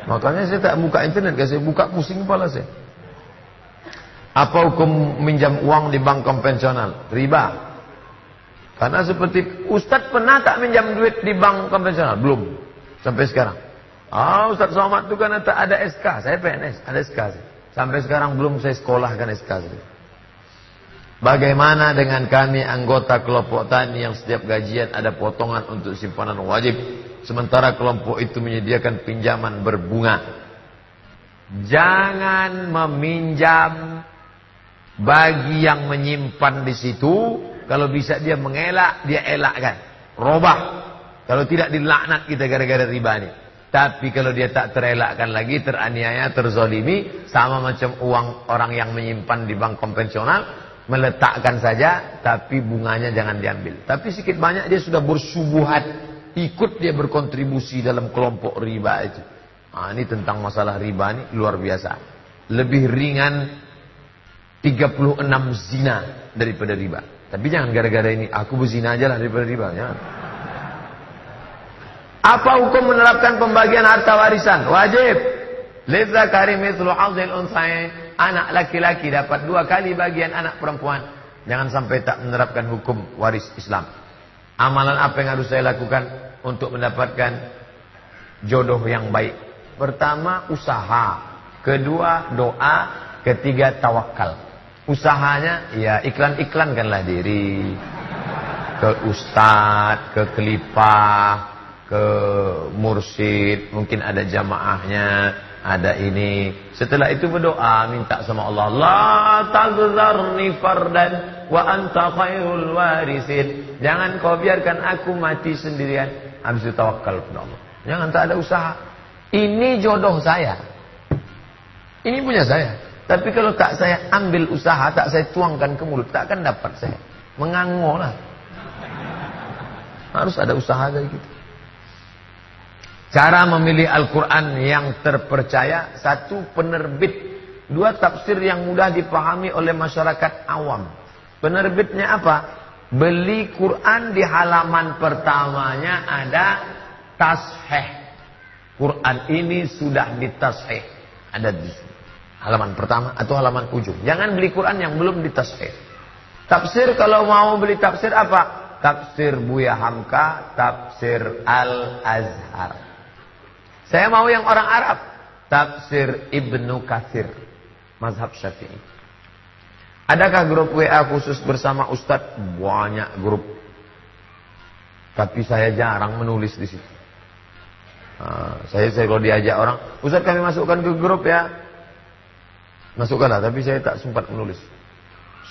Makanya saya tak buka internet, saya buka pusing kepala saya. Apa hukum minjam uang di bank konvensional? Riba. Karena seperti Ustadz pernah tak minjam duit di bank konvensional? Belum. Sampai sekarang. Ah, Ustadz Somad itu kan tak ada SK. Saya PNS, ada SK. Sampai sekarang belum saya sekolahkan SK. Bagaimana dengan kami anggota kelompok tani yang setiap gajian ada potongan untuk simpanan wajib. Sementara kelompok itu menyediakan pinjaman berbunga. Jangan meminjam bagi yang menyimpan di situ, kalau bisa dia mengelak, dia elakkan. Robah. Kalau tidak dilaknat kita gara-gara riba ini. Tapi kalau dia tak terelakkan lagi, teraniaya, terzolimi, sama macam uang orang yang menyimpan di bank konvensional, meletakkan saja, tapi bunganya jangan diambil. Tapi sedikit banyak dia sudah bersubuhat, ikut dia berkontribusi dalam kelompok riba itu. Nah, ini tentang masalah riba ini luar biasa. Lebih ringan 36 zina daripada riba. Tapi jangan gara-gara ini aku berzina aja lah daripada riba. Jangan. Apa hukum menerapkan pembagian harta warisan? Wajib. Lidzakari mithlu hadzil unsayain. Anak laki-laki dapat dua kali bagian anak perempuan. Jangan sampai tak menerapkan hukum waris Islam. Amalan apa yang harus saya lakukan untuk mendapatkan jodoh yang baik? Pertama, usaha. Kedua, doa. Ketiga, tawakal. Usahanya ya iklan-iklankanlah diri ke ustadz, ke kelipah, ke mursyid, mungkin ada jamaahnya, ada ini. Setelah itu berdoa, minta sama Allah, La tagzarni fardan wa anta khairul warisin. Jangan kau biarkan aku mati sendirian. Habis itu tawakal kepada Allah. Jangan tak ada usaha. Ini jodoh saya. Ini punya saya. Tapi kalau tak saya ambil usaha, tak saya tuangkan ke mulut, tak akan dapat saya. Mengango lah. Harus ada usaha kayak gitu. Cara memilih Al-Quran yang terpercaya, satu penerbit, dua tafsir yang mudah dipahami oleh masyarakat awam. Penerbitnya apa? Beli Quran di halaman pertamanya ada tasheh. Quran ini sudah ditasheh. Ada di. Halaman pertama atau halaman ujung. Jangan beli Quran yang belum ditasheh. Tafsir kalau mau beli tafsir apa? Tafsir Buya Hamka, tafsir Al-Azhar. Saya mau yang orang Arab. Tafsir Ibnu Kathir. Mazhab Syafi'i. Adakah grup WA khusus bersama Ustadz? Banyak grup. Tapi saya jarang menulis di situ. Nah, saya, saya kalau diajak orang, Ustadz kami masukkan ke grup ya. Masukkanlah, tapi saya tak sempat menulis.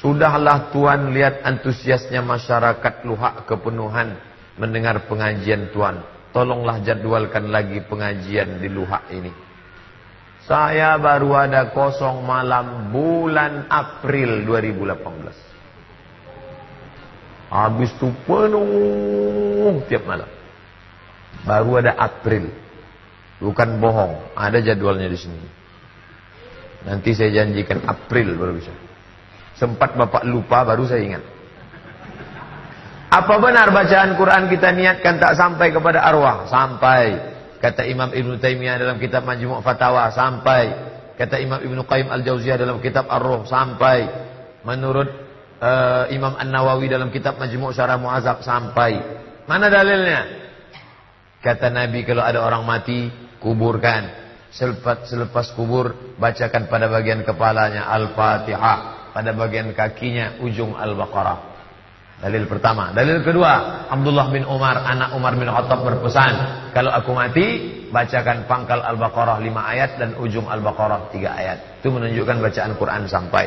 Sudahlah Tuhan lihat antusiasnya masyarakat luhak kepenuhan mendengar pengajian Tuhan. Tolonglah jadwalkan lagi pengajian di luhak ini. Saya baru ada kosong malam bulan April 2018. Habis itu penuh tiap malam. Baru ada April. Bukan bohong, ada jadwalnya di sini. Nanti saya janjikan April baru bisa. Sempat Bapak lupa baru saya ingat. Apa benar bacaan Quran kita niatkan tak sampai kepada arwah? Sampai. Kata Imam Ibn Taimiyah dalam kitab Majmu' Fatawa. Sampai. Kata Imam Ibn Qayyim Al-Jauziyah dalam kitab Ar-Ruh. Sampai. Menurut uh, Imam An-Nawawi dalam kitab Majmu' Syarah Mu'azab. Sampai. Mana dalilnya? Kata Nabi kalau ada orang mati, kuburkan. Selepas, selepas kubur bacakan pada bagian kepalanya Al-Fatihah, pada bagian kakinya ujung Al-Baqarah. Dalil pertama. Dalil kedua, Abdullah bin Umar, anak Umar bin Khattab berpesan, kalau aku mati, bacakan pangkal Al-Baqarah 5 ayat dan ujung Al-Baqarah 3 ayat. Itu menunjukkan bacaan Quran sampai.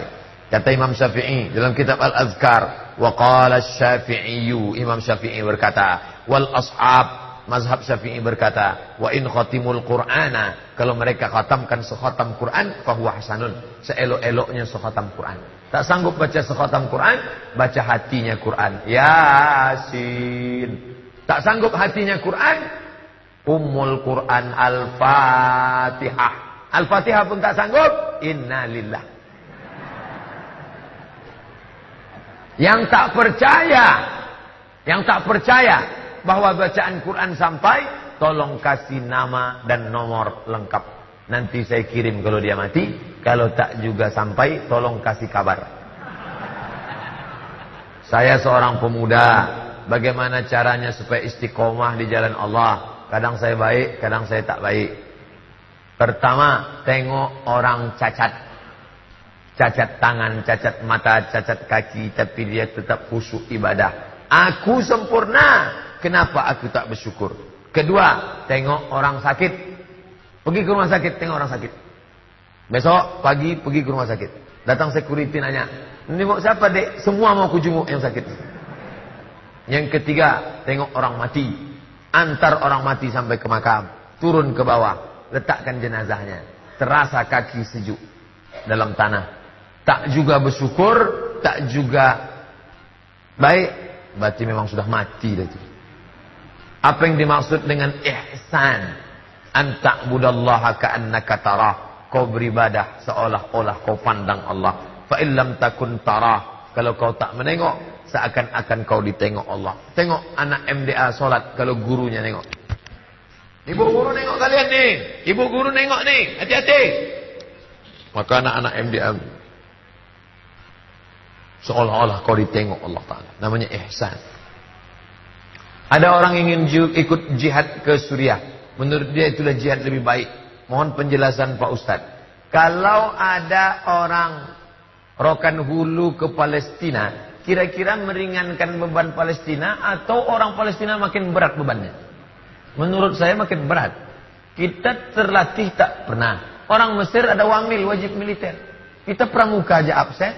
Kata Imam Syafi'i dalam kitab Al-Azkar, wa qala Syafi'i, Imam Syafi'i berkata, wal ashab mazhab Syafi'i berkata, "Wa in khatimul Qur'ana," kalau mereka khatamkan sekhatam Quran, fahuwa hasanun. Seelok-eloknya sekhatam Quran. Tak sanggup baca sekhatam Quran, baca hatinya Quran. Yasin. Tak sanggup hatinya Quran, Ummul Quran Al-Fatihah. Al-Fatihah pun tak sanggup, innalillah. Yang tak percaya, yang tak percaya bahwa bacaan Quran sampai, tolong kasih nama dan nomor lengkap. Nanti saya kirim kalau dia mati, Kalau tak juga sampai, tolong kasih kabar. Saya seorang pemuda. Bagaimana caranya supaya istiqomah di jalan Allah? Kadang saya baik, kadang saya tak baik. Pertama, tengok orang cacat. Cacat tangan, cacat mata, cacat kaki, tapi dia tetap khusyuk ibadah. Aku sempurna. Kenapa aku tak bersyukur? Kedua, tengok orang sakit. Pergi ke rumah sakit, tengok orang sakit. Besok pagi pergi ke rumah sakit. Datang security nanya, ini mau siapa dek? Semua mau kujunguk yang sakit. Yang ketiga, tengok orang mati. Antar orang mati sampai ke makam. Turun ke bawah. Letakkan jenazahnya. Terasa kaki sejuk dalam tanah tak juga bersyukur, tak juga baik, berarti memang sudah mati itu. Apa yang dimaksud dengan ihsan? Anta budallaha ka'annaka tarah. Kau beribadah seolah-olah kau pandang Allah. Fa illam takun tarah. Kalau kau tak menengok, seakan-akan kau ditengok Allah. Tengok anak MDA solat kalau gurunya nengok. Ibu guru nengok kalian nih. Ibu guru nengok nih. Hati-hati. Maka anak-anak MDA Seolah-olah kau ditengok Allah Ta'ala. Namanya ihsan. Ada orang ingin ikut jihad ke Suriah. Menurut dia itulah jihad lebih baik. Mohon penjelasan Pak Ustadz. Kalau ada orang rokan hulu ke Palestina. Kira-kira meringankan beban Palestina. Atau orang Palestina makin berat bebannya. Menurut saya makin berat. Kita terlatih tak pernah. Orang Mesir ada wamil wajib militer. Kita pramuka aja absen.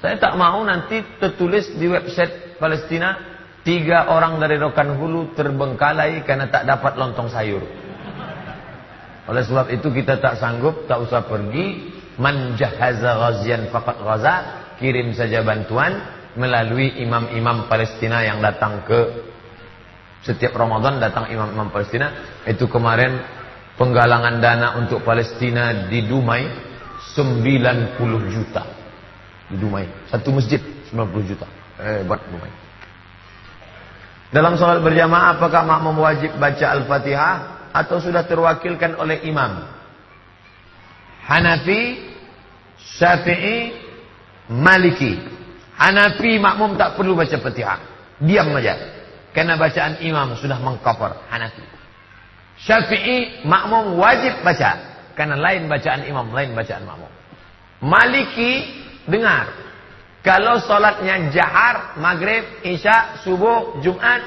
Saya tak mau nanti tertulis di website Palestina tiga orang dari Rokan Hulu terbengkalai karena tak dapat lontong sayur. Oleh sebab itu kita tak sanggup, tak usah pergi. Man jahaza ghazian faqat ghaza. Kirim saja bantuan melalui imam-imam Palestina yang datang ke setiap Ramadan datang imam-imam Palestina. Itu kemarin penggalangan dana untuk Palestina di Dumai 90 juta di Dumai. Satu masjid 90 juta. Hebat Dumai. Dalam sholat berjamaah apakah makmum wajib baca Al-Fatihah atau sudah terwakilkan oleh imam? Hanafi, Syafi'i, Maliki. Hanafi makmum tak perlu baca Fatihah. Diam saja. Karena bacaan imam sudah mengcover Hanafi. Syafi'i makmum wajib baca. Karena lain bacaan imam, lain bacaan makmum. Maliki dengar. Kalau solatnya jahar, maghrib, isya, subuh, jumat,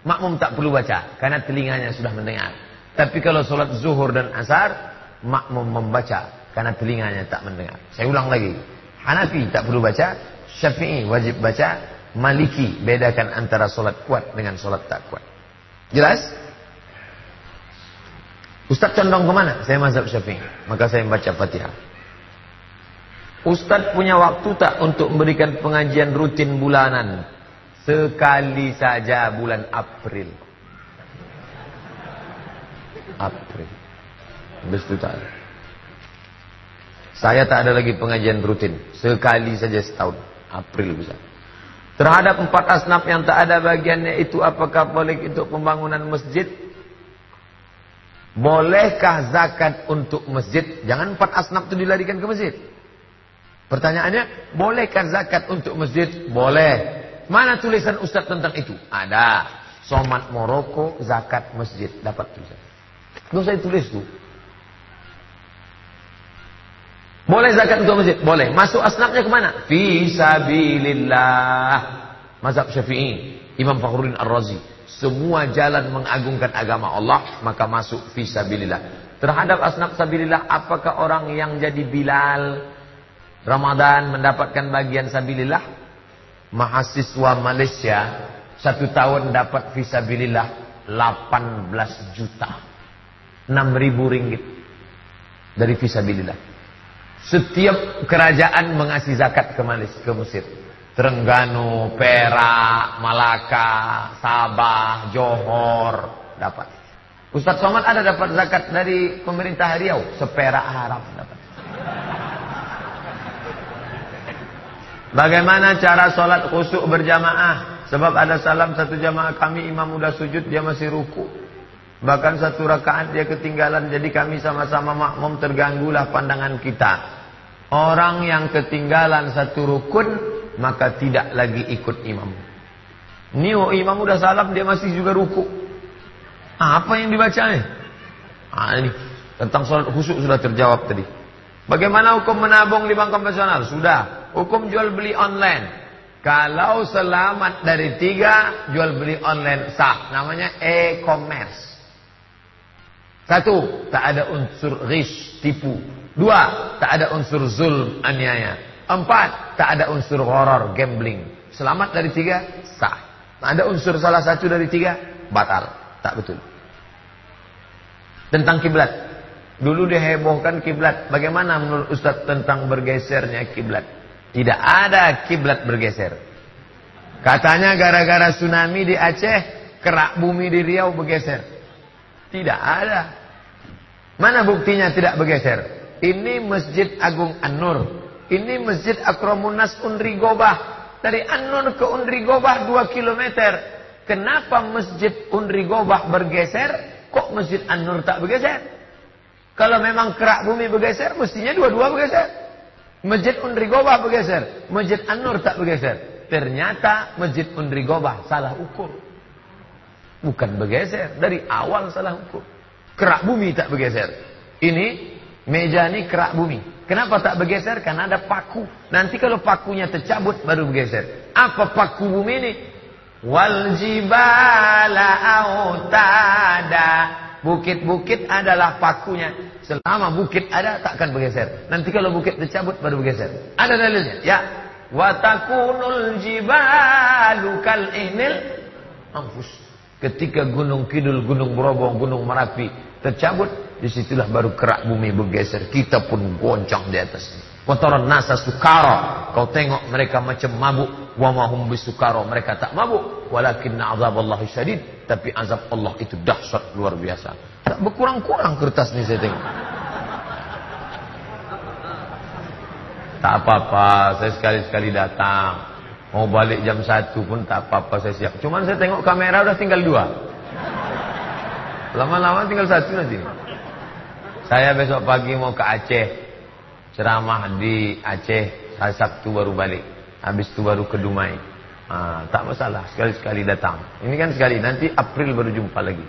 makmum tak perlu baca. Karena telinganya sudah mendengar. Tapi kalau solat zuhur dan asar, makmum membaca. Karena telinganya tak mendengar. Saya ulang lagi. Hanafi tak perlu baca. Syafi'i wajib baca. Maliki bedakan antara solat kuat dengan solat tak kuat. Jelas? Ustaz condong ke mana? Saya mazhab Syafi'i. Maka saya membaca Fatihah. Ustaz punya waktu tak untuk memberikan pengajian rutin bulanan? Sekali saja bulan April. April. Habis itu tak. Saya tak ada lagi pengajian rutin. Sekali saja setahun. April bisa. Terhadap empat asnaf yang tak ada bagiannya itu apakah boleh untuk pembangunan masjid? Bolehkah zakat untuk masjid? Jangan empat asnaf itu dilarikan ke masjid. Pertanyaannya, bolehkah zakat untuk masjid? Boleh. Mana tulisan Ustaz tentang itu? Ada. Somat Moroko, zakat masjid. Dapat tulisan. Tidak saya tulis tuh. Boleh zakat untuk masjid? Boleh. Masuk asnafnya ke mana? Fisabilillah. Mazhab syafi'i. Imam Fakhruddin Ar-Razi. Semua jalan mengagungkan agama Allah, maka masuk fisabilillah. Terhadap asnaf sabilillah, apakah orang yang jadi Bilal, Ramadan mendapatkan bagian sabilillah mahasiswa Malaysia satu tahun dapat visabilillah 18 juta 6 ribu ringgit dari visabilillah. Setiap kerajaan mengasih zakat ke Malaysia ke Mesir. Terengganu, Perak, Malaka, Sabah, Johor dapat. Ustaz Somad ada dapat zakat dari pemerintah Riau? Seperak harap dapat. Bagaimana cara sholat khusyuk berjamaah? Sebab ada salam satu jamaah kami imam udah sujud dia masih ruku. Bahkan satu rakaat dia ketinggalan jadi kami sama-sama makmum terganggulah pandangan kita. Orang yang ketinggalan satu rukun maka tidak lagi ikut imam. Ini oh, imam udah salam dia masih juga ruku. Apa yang dibacanya? Ah, ini tentang sholat khusyuk sudah terjawab tadi. Bagaimana hukum menabung di bank konvensional? Sudah. Hukum jual beli online. Kalau selamat dari tiga, jual beli online sah. Namanya e-commerce. Satu, tak ada unsur rish, tipu. Dua, tak ada unsur zulm, aniaya. Empat, tak ada unsur horror, gambling. Selamat dari tiga, sah. Tak ada unsur salah satu dari tiga, batal. Tak betul. Tentang kiblat. Dulu dihebohkan kiblat. Bagaimana menurut Ustaz tentang bergesernya kiblat? Tidak ada kiblat bergeser. Katanya gara-gara tsunami di Aceh, kerak bumi di Riau bergeser. Tidak ada. Mana buktinya tidak bergeser? Ini Masjid Agung An-Nur. Ini Masjid Akromunas Unri Gobah. Dari An-Nur ke Unri Gobah 2 km. Kenapa Masjid Unri Gobah bergeser? Kok Masjid An-Nur tak bergeser? Kalau memang kerak bumi bergeser, mestinya dua-dua bergeser. Masjid Unri Gobah bergeser. Masjid An-Nur tak bergeser. Ternyata Masjid Unri Gobah salah ukur. Bukan bergeser. Dari awal salah ukur. Kerak bumi tak bergeser. Ini meja ini kerak bumi. Kenapa tak bergeser? Karena ada paku. Nanti kalau pakunya tercabut baru bergeser. Apa paku bumi ini? Wal jibala autada. Bukit-bukit adalah pakunya. Selama bukit ada takkan bergeser. Nanti kalau bukit tercabut baru bergeser. Ada dalilnya. Ya. Watakunul jibalu kal inil anfus. Ketika gunung kidul, gunung berobong, gunung merapi tercabut, di situlah baru kerak bumi bergeser. Kita pun goncang di atas. Kotoran nasa sukara. Kau tengok mereka macam mabuk. Wa mahum bisukara. Mereka tak mabuk. Walakin azab Allah syadid. Tapi azab Allah itu dahsyat luar biasa. Tak berkurang-kurang kertas ni saya tengok. Tak apa-apa. Saya sekali-sekali datang. Mau balik jam 1 pun tak apa-apa saya siap. Cuman saya tengok kamera udah tinggal dua. Lama-lama tinggal satu nanti. Saya besok pagi mau ke Aceh. Ceramah di Aceh. Hari Sabtu baru balik. Habis itu baru ke Dumai. Ha, tak masalah. Sekali-sekali datang. Ini kan sekali. Nanti April baru jumpa lagi.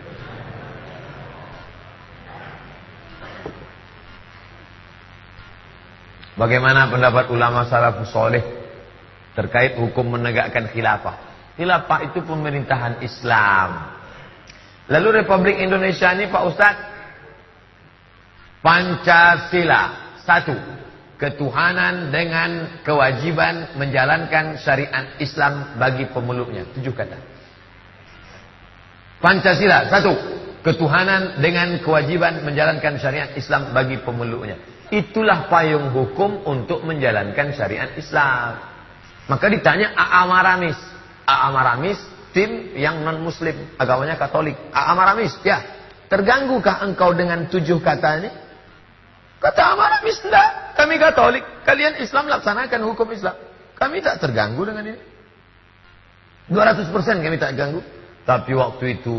Bagaimana pendapat ulama salafus soleh terkait hukum menegakkan khilafah? Khilafah itu pemerintahan Islam. Lalu Republik Indonesia ini Pak Ustadz Pancasila. Satu Ketuhanan dengan kewajiban menjalankan syariat Islam bagi pemeluknya. Tujuh kata. Pancasila. Satu Ketuhanan dengan kewajiban menjalankan syariat Islam bagi pemeluknya. Itulah payung hukum untuk menjalankan syariat Islam. Maka ditanya A'amaramis? A'amaramis tim yang non muslim agamanya katolik. Amaramis ya. Terganggukah engkau dengan tujuh kata ini? Kata amaramis tidak kami katolik. Kalian Islam laksanakan hukum Islam. Kami tak terganggu dengan ini. 200% kami tak ganggu. Tapi waktu itu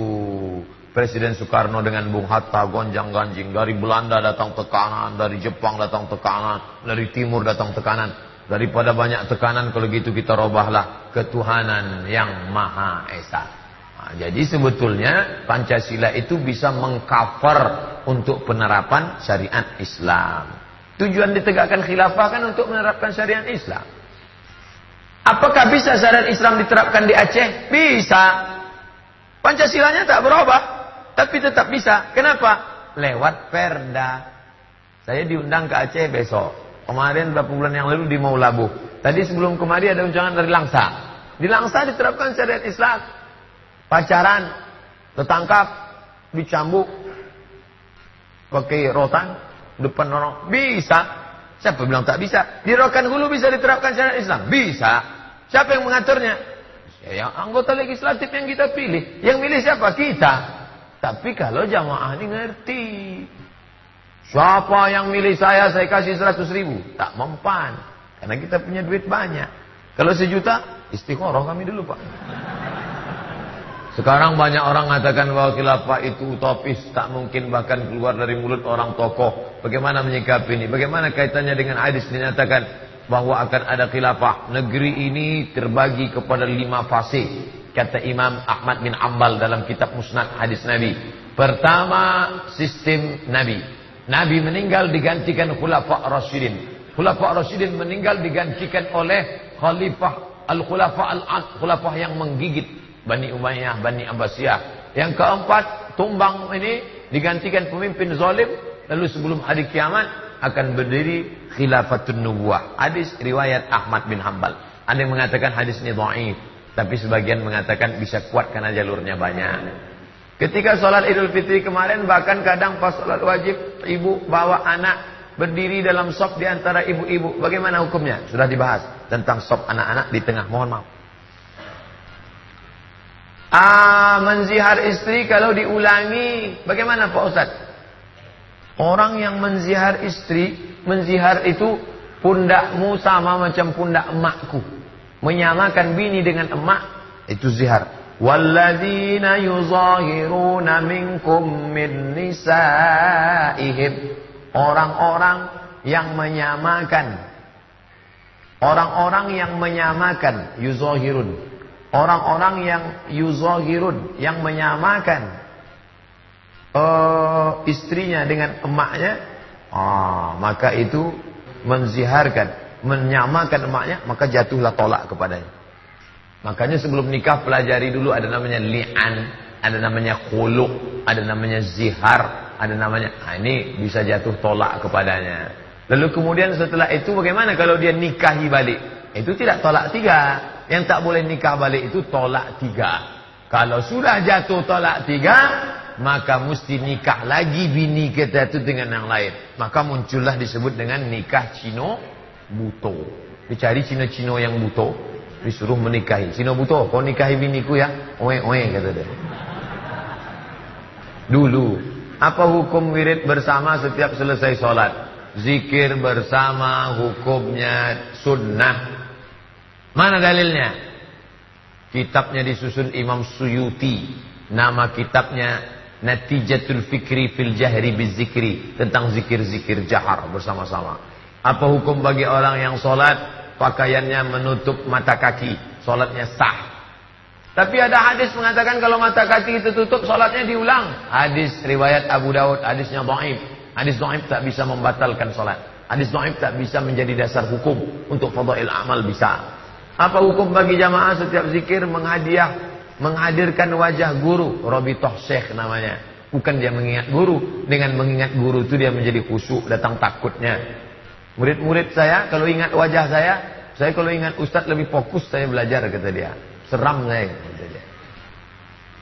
Presiden Soekarno dengan Bung Hatta gonjang ganjing dari Belanda datang tekanan dari Jepang datang tekanan dari Timur datang tekanan. Daripada banyak tekanan kalau gitu kita robahlah ketuhanan yang Maha Esa. Nah, jadi sebetulnya Pancasila itu bisa mengcover untuk penerapan syariat Islam. Tujuan ditegakkan khilafah kan untuk menerapkan syariat Islam. Apakah bisa syariat Islam diterapkan di Aceh? Bisa. Pancasilanya tak berubah, tapi tetap bisa. Kenapa? Lewat perda. Saya diundang ke Aceh besok. Kemarin beberapa bulan yang lalu di Maulabu. Tadi sebelum kemarin ada undangan dari Langsa. Di Langsa diterapkan syariat Islam. Pacaran, tertangkap, dicambuk, pakai rotan, depan orang. Bisa. Siapa bilang tak bisa? Di Rokan Hulu bisa diterapkan syariat Islam? Bisa. Siapa yang mengaturnya? Ya, yang anggota legislatif yang kita pilih. Yang milih siapa? Kita. Tapi kalau jamaah ini ngerti. Siapa yang milih saya, saya kasih 100 ribu. Tak mempan. Karena kita punya duit banyak. Kalau sejuta, istiqoroh kami dulu Pak. Sekarang banyak orang mengatakan bahwa khilafah itu utopis, tak mungkin bahkan keluar dari mulut orang tokoh. Bagaimana menyikapi ini? Bagaimana kaitannya dengan hadis dinyatakan bahwa akan ada khilafah. Negeri ini terbagi kepada lima fase. Kata Imam Ahmad bin Ambal dalam kitab Musnad Hadis Nabi. Pertama, sistem Nabi. Nabi meninggal digantikan khulafah Rasyidin. Khulafah Rasyidin meninggal digantikan oleh khalifah al-khulafah al-ad, khulafah yang menggigit Bani Umayyah, Bani Abbasiyah. Yang keempat, tumbang ini digantikan pemimpin zalim. Lalu sebelum hari kiamat akan berdiri khilafatun nubuah. Hadis riwayat Ahmad bin Hambal. Ada yang mengatakan hadis ini tapi sebagian mengatakan bisa kuat karena jalurnya banyak. Ketika sholat Idul Fitri kemarin bahkan kadang pas sholat wajib ibu bawa anak berdiri dalam sop di antara ibu-ibu. Bagaimana hukumnya? Sudah dibahas tentang sop anak-anak di tengah. Mohon maaf. Ah, menzihar istri kalau diulangi, bagaimana Pak Ustaz? Orang yang menzihar istri, menzihar itu pundakmu sama macam pundak emakku. Menyamakan bini dengan emak, itu zihar. Walladzina yuzahiruna minkum min nisaihim. Orang-orang yang menyamakan. Orang-orang yang menyamakan. Yuzahirun. Orang-orang yang yuzahirun, yang menyamakan uh, istrinya dengan emaknya, ah, maka itu menziharkan, menyamakan emaknya, maka jatuhlah tolak kepadanya. Makanya sebelum nikah pelajari dulu ada namanya li'an, ada namanya khuluk, ada namanya zihar, ada namanya, ah, ini bisa jatuh tolak kepadanya. Lalu kemudian setelah itu bagaimana kalau dia nikahi balik? Itu tidak tolak tiga. Yang tak boleh nikah balik itu tolak tiga. Kalau sudah jatuh tolak tiga, maka mesti nikah lagi bini kita itu dengan yang lain. Maka muncullah disebut dengan nikah Cino buto. Dicari Cino-Cino yang buto, disuruh menikahi. Cino buto, kau nikahi biniku ya? Oe-oe kata dia. Dulu, apa hukum wirid bersama setiap selesai sholat? Zikir bersama hukumnya sunnah Mana dalilnya? Kitabnya disusun Imam Suyuti. Nama kitabnya Natijatul Fikri fil Jahri Bizikri. Tentang zikir-zikir jahar bersama-sama. Apa hukum bagi orang yang sholat pakaiannya menutup mata kaki. Sholatnya sah. Tapi ada hadis mengatakan kalau mata kaki itu tutup sholatnya diulang. Hadis riwayat Abu Daud, hadisnya dhaif. Hadis dhaif tak bisa membatalkan sholat. Hadis dhaif tak bisa menjadi dasar hukum untuk fadail amal bisa. Apa hukum bagi jamaah setiap zikir menghadiah, menghadirkan wajah guru, Robitoh Syekh namanya. Bukan dia mengingat guru, dengan mengingat guru itu dia menjadi khusyuk, datang takutnya. Murid-murid saya kalau ingat wajah saya, saya kalau ingat ustaz lebih fokus saya belajar kata dia. Seram saya kata dia.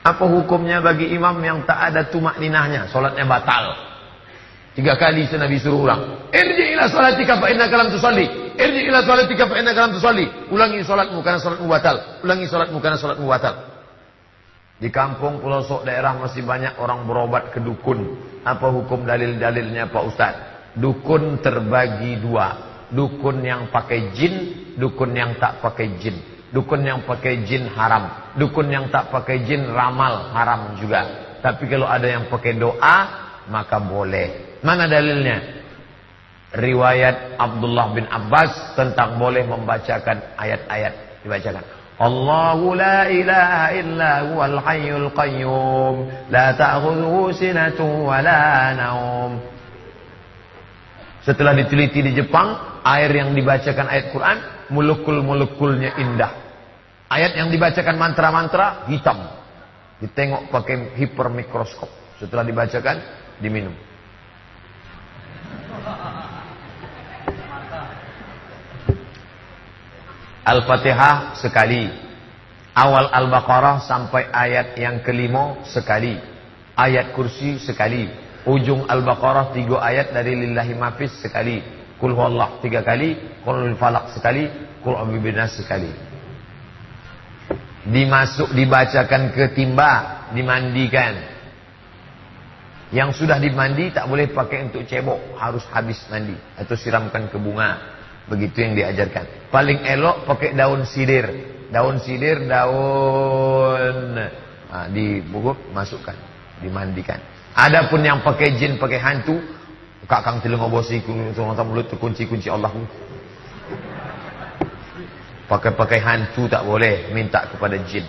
Apa hukumnya bagi imam yang tak ada tumak ninahnya, solatnya batal? Tiga kali itu Nabi suruh ulang. Irji ila salatika fa innaka lam tusalli. Irji ila salatika fa innaka lam tusalli. Ulangi salatmu karena salatmu batal. Ulangi salatmu karena salatmu batal. Di kampung pelosok daerah masih banyak orang berobat ke dukun. Apa hukum dalil-dalilnya Pak Ustaz? Dukun terbagi dua. Dukun yang pakai jin, dukun yang tak pakai jin. Dukun yang pakai jin haram. Dukun yang tak pakai jin ramal haram juga. Tapi kalau ada yang pakai doa, maka boleh. Mana dalilnya? Riwayat Abdullah bin Abbas tentang boleh membacakan ayat-ayat dibacakan. La ilaha illa huwal hayyul qayyum la naum. Setelah diteliti di Jepang, air yang dibacakan ayat Quran molekul-molekulnya indah. Ayat yang dibacakan mantra-mantra hitam. Ditengok pakai hipermikroskop. Setelah dibacakan, diminum. Al-Fatihah sekali. Awal Al-Baqarah sampai ayat yang kelima sekali. Ayat kursi sekali. Ujung Al-Baqarah tiga ayat dari lillahi mafis sekali. Kul huwallah tiga kali. Kul falak sekali. Kul abibinas sekali. Dimasuk, dibacakan ke timba. Dimandikan. Yang sudah dimandi tak boleh pakai untuk cebok. Harus habis mandi. Atau siramkan ke bunga. Begitu yang diajarkan. Paling elok pakai daun sidir. Daun sidir, daun Nah, masukkan, dimandikan. Adapun yang pakai jin, pakai hantu, kakang telinga bosi, mata mulut kunci-kunci Allah. Pakai-pakai hantu tak boleh, minta kepada jin.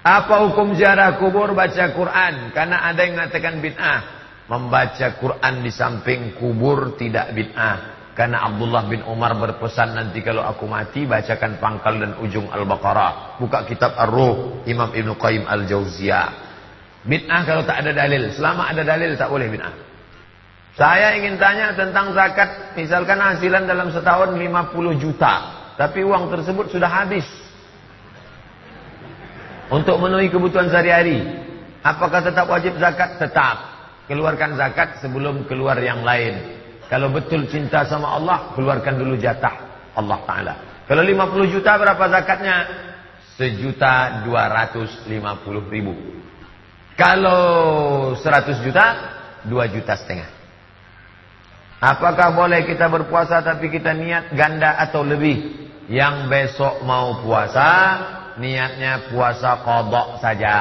Apa hukum ziarah kubur baca Quran? Karena ada yang mengatakan bid'ah. Membaca Quran di samping kubur tidak bid'ah. Karena Abdullah bin Umar berpesan nanti kalau aku mati bacakan pangkal dan ujung Al-Baqarah. Buka kitab Ar-Ruh Imam Ibn Qayyim Al-Jauziyah. Bid'ah kalau tak ada dalil. Selama ada dalil tak boleh bid'ah. Saya ingin tanya tentang zakat. Misalkan hasilan dalam setahun 50 juta. Tapi uang tersebut sudah habis. Untuk memenuhi kebutuhan sehari-hari. Apakah tetap wajib zakat? Tetap. Keluarkan zakat sebelum keluar yang lain. Kalau betul cinta sama Allah, keluarkan dulu jatah Allah Ta'ala. Kalau 50 juta berapa zakatnya? Sejuta dua ratus lima puluh ribu. Kalau 100 juta, dua juta setengah. Apakah boleh kita berpuasa tapi kita niat ganda atau lebih? Yang besok mau puasa, niatnya puasa kodok saja.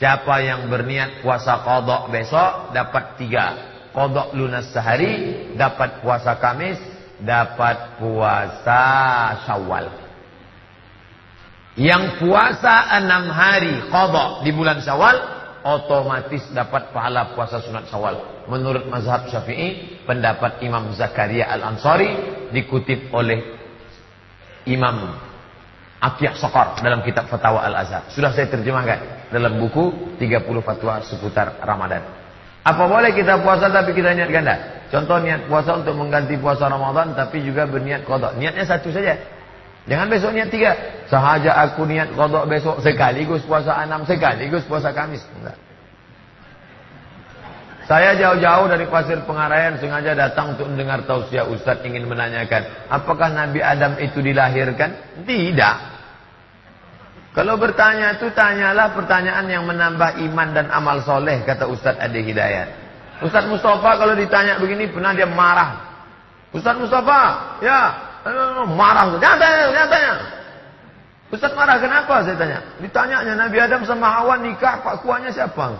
Siapa yang berniat puasa kodok besok, dapat tiga kodok lunas sehari, dapat puasa Kamis, dapat puasa Syawal. Yang puasa enam hari kodok di bulan Syawal, otomatis dapat pahala puasa sunat Syawal. Menurut mazhab Syafi'i, pendapat Imam Zakaria Al-Ansari dikutip oleh Imam Atiyah Sokor dalam kitab Fatwa Al-Azhar. Sudah saya terjemahkan dalam buku 30 fatwa seputar Ramadan. Apa boleh kita puasa tapi kita niat ganda? Contoh niat puasa untuk mengganti puasa Ramadan tapi juga berniat kodok. Niatnya satu saja. Jangan besok niat tiga. Sahaja aku niat kodok besok sekaligus puasa enam sekaligus puasa Kamis. Enggak. Saya jauh-jauh dari pasir pengarayan sengaja datang untuk mendengar tausiah Ustaz ingin menanyakan. Apakah Nabi Adam itu dilahirkan? Tidak. Kalau bertanya itu tanyalah pertanyaan yang menambah iman dan amal soleh kata Ustadz Ade Hidayat. Ustadz Mustafa kalau ditanya begini pernah dia marah. Ustadz Mustafa, ya Eh, marah, lihat ya, lihat ya. Ustaz marah kenapa saya tanya? Ditanyanya Nabi Adam sama Hawa nikah, pak kuahnya siapa?